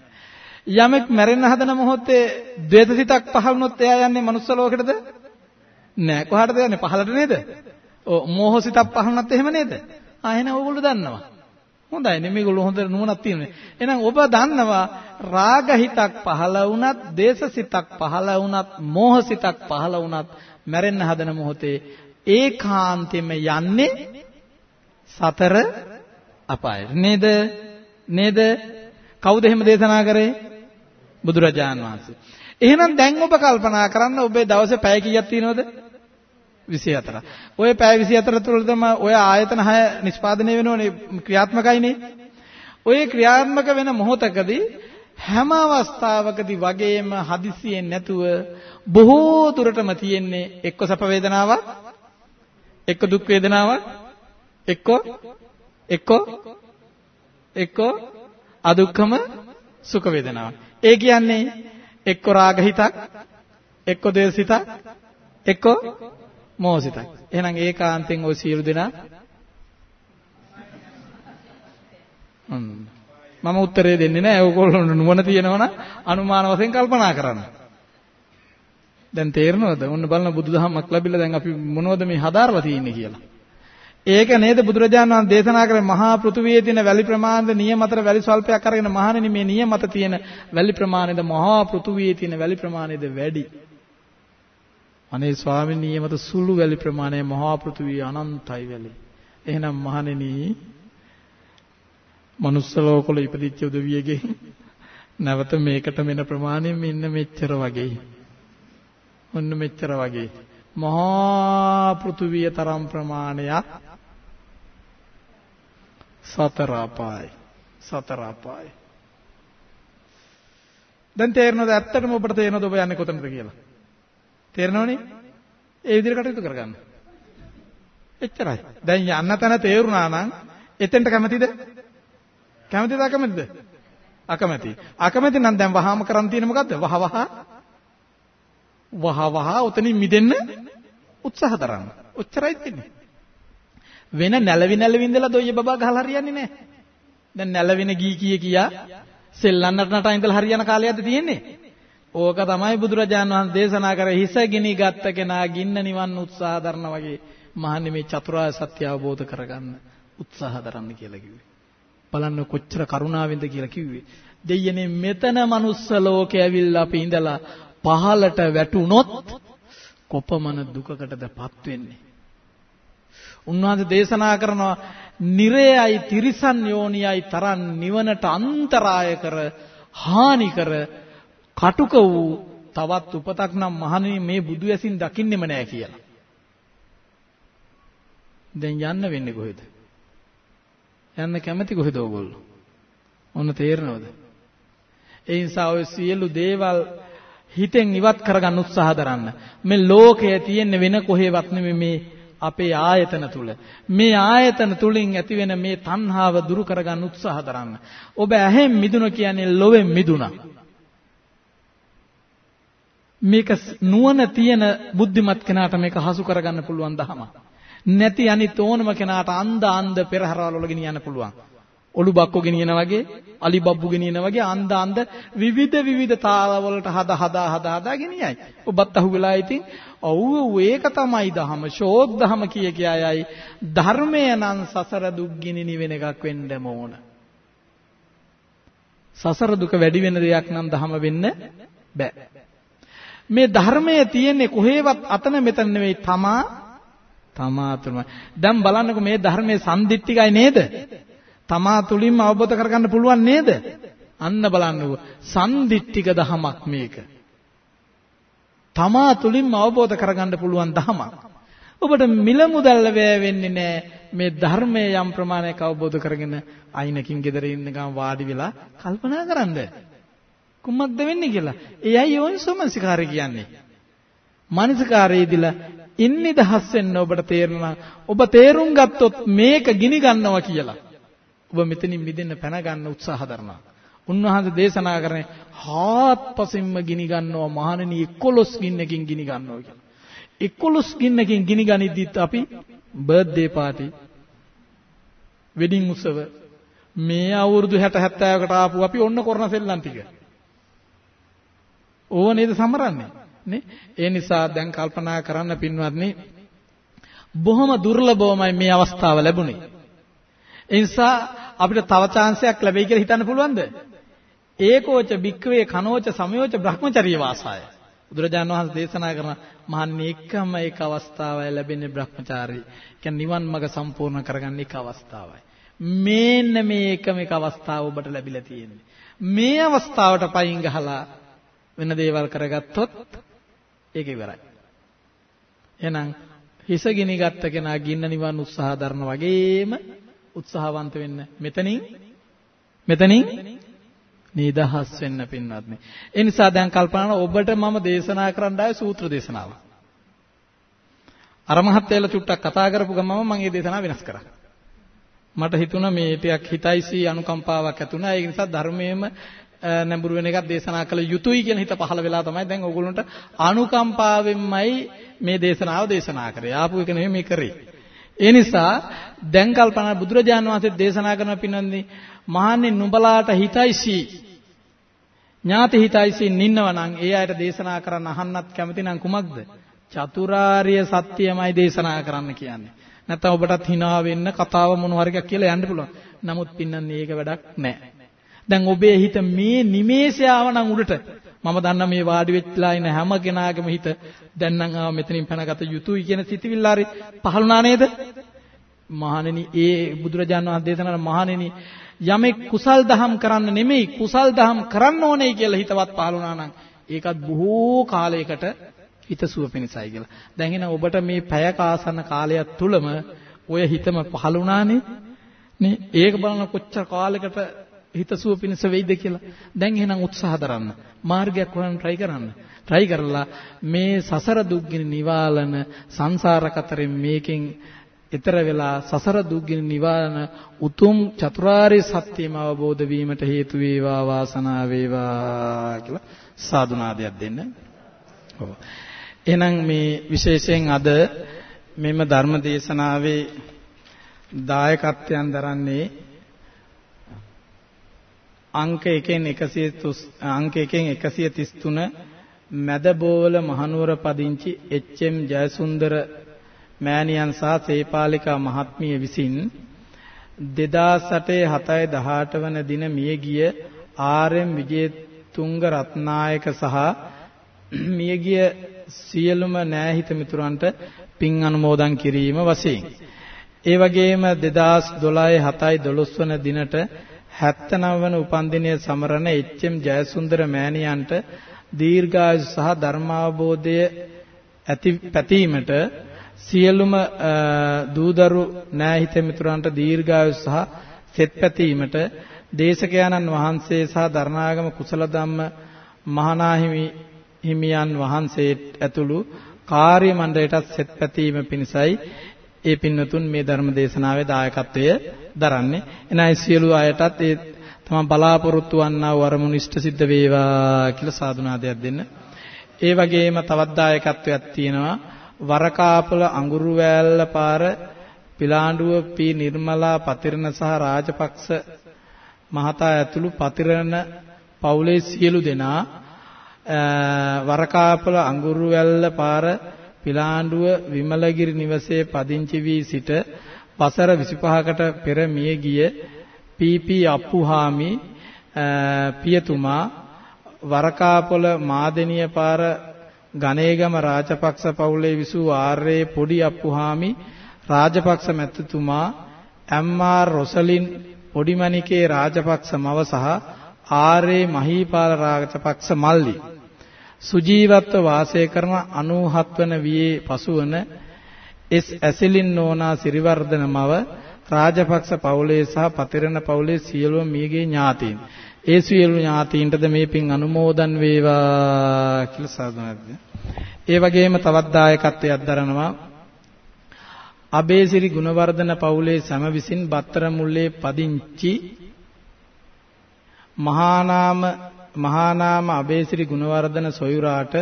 Speaker 2: යමෙක් මැරෙන්න හදන මොහොතේ ද්වේතසිතක් පහළ වුණොත් එයා යන්නේ මනුස්ස ලෝකෙටද? නෑ කොහාටද යන්නේ? පහළට නේද? ඔව් මෝහසිතක් පහළ වුණත් එහෙම නේද? ආ එහෙනම් ඕගොල්ලෝ දන්නවා. හොඳයි නේ මේගොල්ලෝ හොඳ නුවණක් තියෙනවා. එහෙනම් ඔබ දන්නවා රාගහිතක් පහළ වුණත්, දේශසිතක් පහළ වුණත්, මෝහසිතක් පහළ වුණත් මැරෙන්න හදන මොහොතේ ඒකාන්තෙම යන්නේ සතර අපායට. නේද? නේද? කවුද එහෙම දේශනා කරේ? බුදුරජාන් වහන්සේ. එහෙනම් දැන් ඔබ කල්පනා කරන්න ඔබේ දවසේ පැය කීයක් තියෙනවද? 24. ඔය පැය 24 තුළ තමයි ඔය ආයතන 6 නිෂ්පාදනය වෙනෝනේ ක්‍රියාත්මකයිනේ. ඔය ක්‍රියාත්මක වෙන මොහොතකදී හැම අවස්ථාවකදී වගේම හදිසියෙන් නැතුව බොහෝ දුරටම තියෙන්නේ එක්ක සැප වේදනාවක් එක්ක දුක් වේදනාවක් එක්ක එක්ක එක්ක අදුක්කම සුඛ වේදනාවක්. ඒ කියන්නේ එක්ක රාග හිතක් එක්ක ද්වේෂ හිතක් එක්ක මෝහසිතක්. එහෙනම් ඒකාන්තයෙන් ওই සියලු දෙනා මම උත්තරේ දෙන්නේ නැහැ. ඕගොල්ලෝ නුවණ තියෙනවනම් අනුමාන වශයෙන් කල්පනා කරන්න. දැන් තේරෙනවද? ඔන්න බලන බුදුදහමක් ලැබිලා දැන් අපි මොනවද මේ හදාarලා තියෙන්නේ කියලා. ඒක නේද බුදුරජාණන් වහන්සේ දේශනා කරේ මහා පෘථුවියේ තියෙන වැලි ප්‍රමාණය නියම අතර වැලි ස්වල්පයක් අරගෙන මහණෙනි මේ නියම අත තියෙන වැලි ප්‍රමාණයද මහා පෘථුවියේ තියෙන වැලි ප්‍රමාණයද වැඩි. අනේ ස්වාමීන් නියමත සුළු වැලි ප්‍රමාණය මහා පෘථුවිය අනන්තයි වැලි. එහෙනම් මහණෙනි මනුස්ස ලෝකවල ඉපදිච්ච උදවියගේ නැවත මේකට මෙන ප්‍රමාණය මෙන්න මෙච්චර වගේ. ඔන්න මෙච්චර වගේ. මහා පෘථුවිය තරම් ප්‍රමාණයක් සතර අපායි. සතර අපායි. දැන් තේරෙනවද ඇත්තටම ඔබට තේරෙනවද ඔබ යන්නේ කොතනද කියලා? තේරෙනවනේ? ඒ විදිහට කටයුතු කරගන්න. එච්චරයි. දැන් යන්න තැන තේරුණා නම් එතෙන්ට කැමතිද? කැමතිද අකමැතිද? අකමැති. අකමැති නම් දැන් වහාම කරන් තියෙන්නේ මොකද්ද? වහ වහ වහ වහ උතනින් මිදෙන්න උත්සාහ දරන්න. ඔච්චරයි තියෙන්නේ. වෙන නැලවි නැලවි ඉඳලා දොయ్య බබා ගහලා හරියන්නේ නැහැ. දැන් නැලවෙන ගී කිය කියා සෙල්ලන්නට නටා ඉඳලා හරියන කාලයක්ද තියෙන්නේ? ඕක තමයි බුදුරජාන් වහන්සේ දේශනා කර හිස ගිනි ගත්ත කෙනා ගින්න නිවන් උත්සාහ දරන වගේ මහන්නේ මේ චතුරාර්ය සත්‍ය අවබෝධ කරගන්න උත්සාහ දරන්න කියලා කිව්වේ. බලන්න කොච්චර කරුණාවෙන්ද කියලා කිව්වේ. දෙයනේ මෙතන manuss ලෝකේ ඇවිල්ලා අපි ඉඳලා පහලට වැටුනොත් කොපමණ දුකකටදපත් වෙන්නේ. උන්වහන්සේ දේශනා කරනවා නිරයයි තිරිසන් යෝනියයි තරම් නිවනට අන්තරාය කර හානි කර කටුක වූ තවත් උපතක් නම් මහණෙනි මේ බුදු ඇසින් දකින්නෙම නෑ කියලා. දැන් යන්න වෙන්නේ කොහෙද? යන්න කැමති කොහෙද ඕගොල්ලෝ? ඔන්න තේරෙනවද? ඒ නිසා ඔය සියලු දේවල් හිතෙන් ඉවත් කරගන්න උත්සාහ දරන්න. මේ ලෝකය තියෙන්නේ වෙන කොහෙවත් නෙමෙයි මේ අපේ ආයතන තුල. මේ ආයතන තුලින් ඇතිවෙන මේ තණ්හාව දුරු කරගන්න උත්සාහ දරන්න. ඔබ ඇහෙන් මිදුණ කියන්නේ ලොවෙන් මිදුණා. මේක නුවණ තියෙන බුද්ධිමත් කෙනාට මේක හසු කරගන්න පුළුවන් දහම. නැති අනිත් ඕනම කෙනාට අන්ධ අන්ධ පෙරහරවල වල ගෙනියන්න පුළුවන්. ඔලු බක්කෝ ගෙනියන වගේ, අලි බබ්බු ගෙනියන වගේ අන්ධ අන්ධ විවිධ විවිධ තාලවලට හදා හදා හදා හදා ගෙනියයි. ඔබත් අහුවෙලා ඉතින් ඔව් ඒක තමයි දහම. ෂෝක් දහම කිය කියයි ධර්මය නම් සසර දුක් ගිනි නිවෙන එකක් වෙන්නම ඕන. සසර දුක වැඩි වෙන දෙයක් නම් දහම වෙන්න බෑ. මේ ධර්මයේ තියෙන්නේ කොහේවත් අතන මෙතන නෙවෙයි තමා තමා තුළම. දැන් බලන්නකෝ මේ ධර්මයේ සම්දිත්තිකයි නේද? තමා තුලින්ම අවබෝධ කරගන්න පුළුවන් නේද? අන්න බලන්නකෝ සම්දිත්තික ධමයක් මේක. තමා තුලින්ම අවබෝධ කරගන්න පුළුවන් ධමයක්. ඔබට මිල මුදල් වැය වෙන්නේ නැහැ මේ ධර්මයේ යම් ප්‍රමාණයක් අවබෝධ කරගෙන අයිනකින් ගෙදර ඉන්න ගමන් වාඩි වෙලා කල්පනා කරන්න. කුමක්ද වෙන්නේ කියලා. එයයි යෝනිසෝමනසිකාරය කියන්නේ. මනසිකාරයේදීලා ඉන්නේ දහස් වෙන්න ඔබට තේරෙනවා. ඔබ තේරුම් ගත්තොත් මේක ගිනි ගන්නවා කියලා. ඔබ මෙතනින් මිදෙන්න පැන ගන්න උත්සාහ කරනවා. උන්වහන්සේ දේශනා කරන්නේ හාත්පසින්ම ගිනි ගන්නවා මහණෙනි 11 ගින්නකින් ගිනි ගන්නවා කියලා. 11 ගින්නකින් ගිනි ගනිද්දිත් අපි බර්ත්ඩේ පාටි වෙඩින් උත්සව මේ අවුරුදු 60 70කට ආපු අපි ඔන්න කරන සෙල්ලම් ටික. ඕව නේද සමරන්නේ නේ? ඒ නිසා දැන් කල්පනා කරන්න පින්වත්නි බොහොම දුර්ලභවමයි මේ අවස්ථාව ලැබුණේ. ඒ නිසා අපිට තව chance එකක් ලැබෙයි කියලා හිතන්න පුළුවන්ද? ඒකෝච භික්ඛවේ කනෝච සමයෝච බ්‍රහ්මචර්ය වාසය. බුදුරජාණන් වහන්සේ දේශනා කරන මහන්නේ එකම එක අවස්ථාවයි ලැබෙන්නේ බ්‍රහ්මචාරී. කියන්නේ නිවන් මඟ සම්පූර්ණ කරගන්න එක අවස්ථාවයි. මේන්න මේ එකම එක අවස්ථාව ඔබට ලැබිලා තියෙන්නේ. මේ අවස්ථාවට පයින් ගහලා වෙන දේවල් කරගත්තොත් ඒක ඉවරයි. එහෙනම් හිස ගිනි ගත්ත කෙනා ගින්න නිවන් උත්සාහ දරන වගේම උත්සාහවන්ත වෙන්න මෙතනින් මෙතනින් නිදහස් වෙන්න පින්වත්නි. ඒ නිසා දැන් කල්පනා ඔබට මම දේශනා කරන්න ආවේ සූත්‍ර දේශනාව. අර මහත්තයලා චුට්ටක් කතා කරපු ගමම මම මේ දේශනාව වෙනස් කරා. මට හිතුණා මේ ටිකක් හිතයිසි අනුකම්පාවක් ඇති වුණා. ඒ නිසා ධර්මයේම නැඹුරු වෙන එකක් දේශනා කළ යුතුයි කියන හිත පහළ වෙලා තමයි දැන් ඕගොල්ලන්ට අනුකම්පාවෙන්මයි මේ දේශනාව දේශනා කරේ. ආපු එක නෙමෙයි මේ කරේ. ඒ නිසා දැන් කල්පනා බුදුරජාණන් වහන්සේ දේශනා කරන පින්නන්දි මහන්නේ නුඹලාට හිතයිසි ඥාති හිතයිසි නින්නවනම් ඒ අයට දේශනා කරන්න අහන්නත් කැමති නම් කුමක්ද? චතුරාර්ය සත්‍යමයි දේශනා කරන්න කියන්නේ. නැත්නම් ඔබටත් hina වෙන්න කතාව මොන හරි එකක් කියලා යන්න පුළුවන්. නමුත් පින්නන්නේ ඒක වැඩක් නැහැ. දැන් ඔබේ හිත මේ නිමේෂය ආවනම් උඩට මම දන්න මේ වාඩි වෙච්චලා ඉන්න හැම කෙනාගේම හිත දැන් නම් ආව මෙතනින් පැනගත යුතුයි කියන සිතිවිල්ල හරි පහළුණා නේද? මහණෙනි ඒ බුදුරජාණන් වහන්සේ දේශනා කරන මහණෙනි යමෙක් කුසල් දහම් කරන්න නෙමෙයි කුසල් දහම් කරන්න ඕනේ කියලා හිතවත් පහළුණා නම් ඒකත් බොහෝ කාලයකට හිතසුව පිණිසයි කියලා. දැන් එන ඔබට මේ පැය කාසන කාලයක් තුලම ඔය හිතම පහළුණානේ නේ ඒක බලන කොච්චර කාලයකට හිතසුව පිණිස වෙයිද කියලා. දැන් එහෙනම් උත්සාහ දරන්න. මාර්ගයක් හොයන්න try කරන්න. try කරලා මේ සසර දුක්ගිනි නිවාලන සංසාර කතරෙන් මේකෙන් ඊතර වෙලා සසර දුක්ගිනි නිවාලන උතුම් චතුරාර්ය සත්‍යම අවබෝධ වීමට හේතු වේවා වාසනාව වේවා කියලා සාදුනාදයක් දෙන්න. ඔව්. එහෙනම් මේ විශේෂයෙන් අද මෙම ධර්ම දේශනාවේ දායකත්වයන් දරන්නේ අංක 1කින් 130 අංක 1කින් 133 මැදබෝවල මහනුවර පදිංචි එච්.එම්. ජයසුන්දර මෑණියන් සහ සේපාලිකා මහත්මිය විසින් 2008 7 18 වන දින මියගිය ආර්.එම්. විජේතුංග රත්නායක සහ මියගිය සියලුම නෑහිත මිතුරන්ට පින් අනුමෝදන් කිරීම වශයෙන් ඒ වගේම 2012 7 12 වන දිනට 79 වන උපන්දිනය සමරන එච්.එම්. ජයසුන්දර මෑණියන්ට දීර්ඝායු සහ ධර්මාවබෝධය ඇති පැතීමට සියලුම දූදරු නෑහිත මිතුරන්ට දීර්ඝායු සහ සෙත් පැතීමට දේශකයන්න් වහන්සේ සහ ධර්ණාගම කුසල ධම්ම මහානාහිමි හිමියන් වහන්සේ ඇතුළු කාර්ය මණ්ඩලයටත් සෙත් පැතීම පිණිසයි ඒ පින්නතුන් මේ ධර්ම දේශනාවේ දායකත්වය දරන්නේ. එනයි සියලු අයටත් ඒ තමන් බලාපොරොත්තු වන්නා වූ අරමුණු ඉෂ්ට සිද්ධ වේවා කියලා සාදුනාදයක් දෙන්න. ඒ වගේම තවත් දායකත්වයක් තියෙනවා වරකාපල අඟුරු වැල්ල පාර පිලාඬුව පී නිර්මලා පතිරණ සහ රාජපක්ෂ මහතා ඇතුළු පතිරණ පවුලේ සියලු දෙනා වරකාපල අඟුරු වැල්ල පාර පිලාඬුව විමලගිරි නිවසේ පදිංචි වී සිට වසර 25කට පෙර මිය ගිය පීපී අප්පුහාමි පියතුමා වරකාපොළ මාදෙනිය පාර ගණේගම රාජපක්ෂ පවුලේ විසූ ආර්යේ පොඩි අප්පුහාමි රාජපක්ෂ මැතිතුමා එම්.ආර්. රොසලින් පොඩිමණිකේ රාජපක්ෂ මව සහ ආර්යේ මහීපාල රාජපක්ෂ මල්ලි සුජීවත්ව වාසය කරන 97 වන වියේ පසුවන එස් ඇසිලින් නෝනා සිරිවර්ධන මව රාජපක්ෂ පවුලේ සහ පතිරණ පවුලේ සියලුම මියගේ ඥාතීන්. ඒ සියලු ඥාතීන්ටද මේ පින් අනුමෝදන් වේවා කියලා සාදුනාද. ඒ වගේම තවත් දායකත්වයක් දරනවා අබේසිරි ගුණවර්ධන පවුලේ සම විසින් බත්තර මුල්ලේ පදිංචි මහානාම මහානාම අබේසිරි ගුණවර්ධන සොයුරාට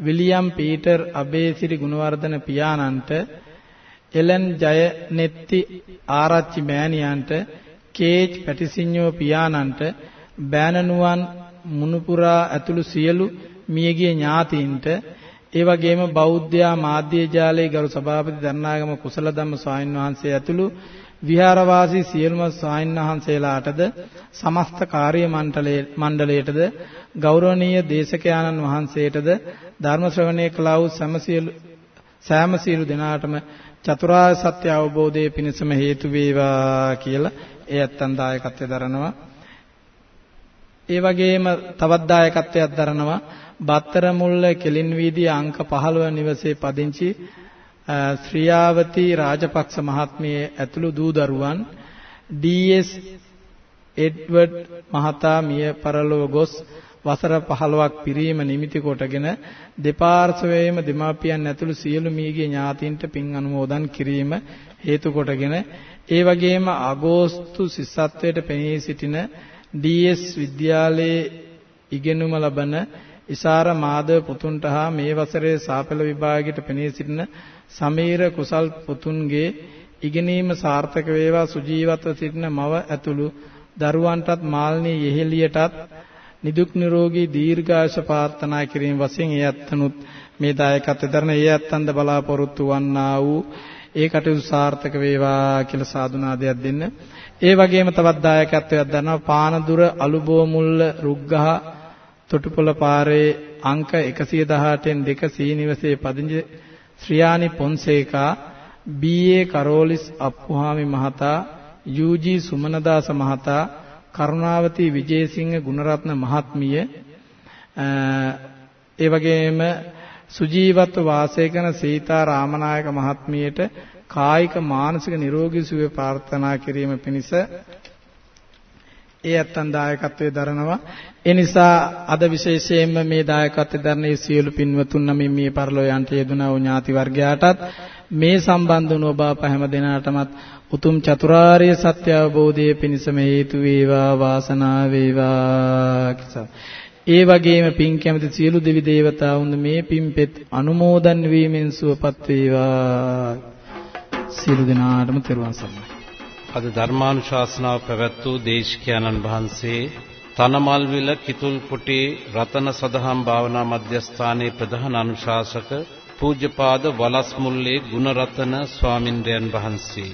Speaker 2: විලියම් පීටර් අබේසිරි ගුණවර්ධන පියාණන්ට එලන් ජයනෙත්ති ආරච්චි මෑණියන්ට කේච් පැටිසිඤ්ඤෝ පියාණන්ට බෑනනුවන් මුණුපුරා ඇතුළු සියලු මියගිය ඥාතීන්ට ඒ වගේම බෞද්ධයා මාධ්‍ය ජාලයේ ගරු සභාපති දරණාගම කුසල ධම්ම ස්වාමීන් වහන්සේ ඇතුළු විහාරවාසී සියලුම ස්වාමීන් වහන්සේලාටද සමස්ත කාර්ය මණ්ඩලයටද ගෞරවනීය දේශකයාණන් වහන්සේටද ධර්ම ශ්‍රවණය කළා වූ සෑම සියලු දෙනාටම චතුරාර්ය සත්‍ය අවබෝධයේ පිණසම හේතු වේවා කියලා ඒ ඇත්තන් දායකත්වයෙන් දරනවා. ඒ වගේම තවත් දායකත්වයක් දරනවා බත්තර මුල්ල කෙලින් වීදියේ අංක 15 නිවසේ පදිංචි ශ්‍රියාවති රාජපක්ෂ මහත්මිය ඇතුළු දූ දරුවන් ඩී.එස්. එඩ්වඩ් මහතා මිය පරලොව ගොස් වසර 15ක් පිරීම නිමිති කොටගෙන දෙපාර්ශ්වයේම දෙමාපියන් ඇතුළු සියලු මියගිය ඥාතීන්ට පින් අනුමෝදන් කිරීම හේතු කොටගෙන ඒ වගේම අගෝස්තු සිස්සත්වයට පෙනී සිටින ඩී.එස්. විද්‍යාලයේ ඉගෙනුම ලබන ඉසාර මාධව පුතුන්ට හා මේ වසරේ සාපල විභාගයට පෙනී සිටින සමීර කුසල් පුතුන්ගේ ඉගෙනීම සාර්ථක වේවා සුජීවත්ව සිටින මව ඇතුළු දරුවන්ටත් මාල්නී යෙහෙලියටත් නිදුක් නිරෝගී දීර්ඝායුෂ ප්‍රාර්ථනා කිරීම වශයෙන් ඒ අත්නුත් මේ දායකත්වය දරන ඒ අත්තන්ද බලාපොරොත්තු වන්නා වූ ඒ කටයුතු සාර්ථක වේවා කියලා සාදුනාදයක් දෙන්න. ඒ වගේම තවත් දායකත්වයක් දරනවා පානදුර අලුබෝ මුල්ල රුග්ගහ තොටුපොළ පාරේ අංක 118න් 2 සී නිවසේ පදිංචි ශ්‍රියානි පොන්සේකා බී.ඒ. කරෝලිස් අප්පුහාමි මහතා යූ.ජී. සුමනදාස මහතා කරුණාවති විජේසිංහ ගුණරත්න මහත්මිය ඒ වගේම සුජීවත්ව වාසය කරන සීතා රාමනායක මහත්මියට කායික මානසික නිරෝගී සුවය ප්‍රාර්ථනා කිරීම පිණිස ඒ ඇත්තන් දායකත්වයේ දරනවා. ඒ නිසා අද විශේෂයෙන්ම මේ දායකත්වයේ දරන ඒ සියලු පින්වතුන් නමින් මේ පරිලෝ යන්ට යෙදුනා වූ ඥාති වර්ගයාටත් මේ සම්බන්ධ වුණ ඔබ අප හැම දිනාටමත් උතුම් චතුරාර්ය සත්‍ය අවබෝධයේ පිණසම හේතු වේවා වාසනාව වේවා කිසා. ඒ වගේම පින් කැමති සියලු දෙවි දේවතාවුන් මේ පින්පෙත් අනුමෝදන් වීමෙන් සුවපත් වේවා. සියලු දෙනාටම තෙරුවන් සරණයි.
Speaker 1: අද ධර්මානුශාසනාව පැවැත් වූ දේශකයන්න් වහන්සේ තනමල්විල කිතුල්කොටේ රතන සදහම් භාවනා මධ්‍යස්ථානයේ ප්‍රධාන අනුශාසක පූජ්‍යපාද වලස්මුල්ලේ ගුණරතන ස්වාමින්ද්‍රයන් වහන්සේ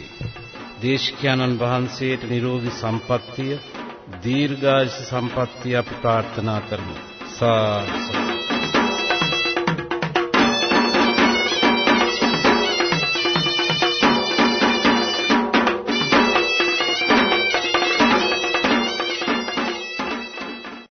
Speaker 1: දේශකයන්න් වහන්සේට නිරෝගී සම්පන්නිය දීර්ඝායුෂ සම්පන්නිය අපි ප්‍රාර්ථනා කරමු. සාසන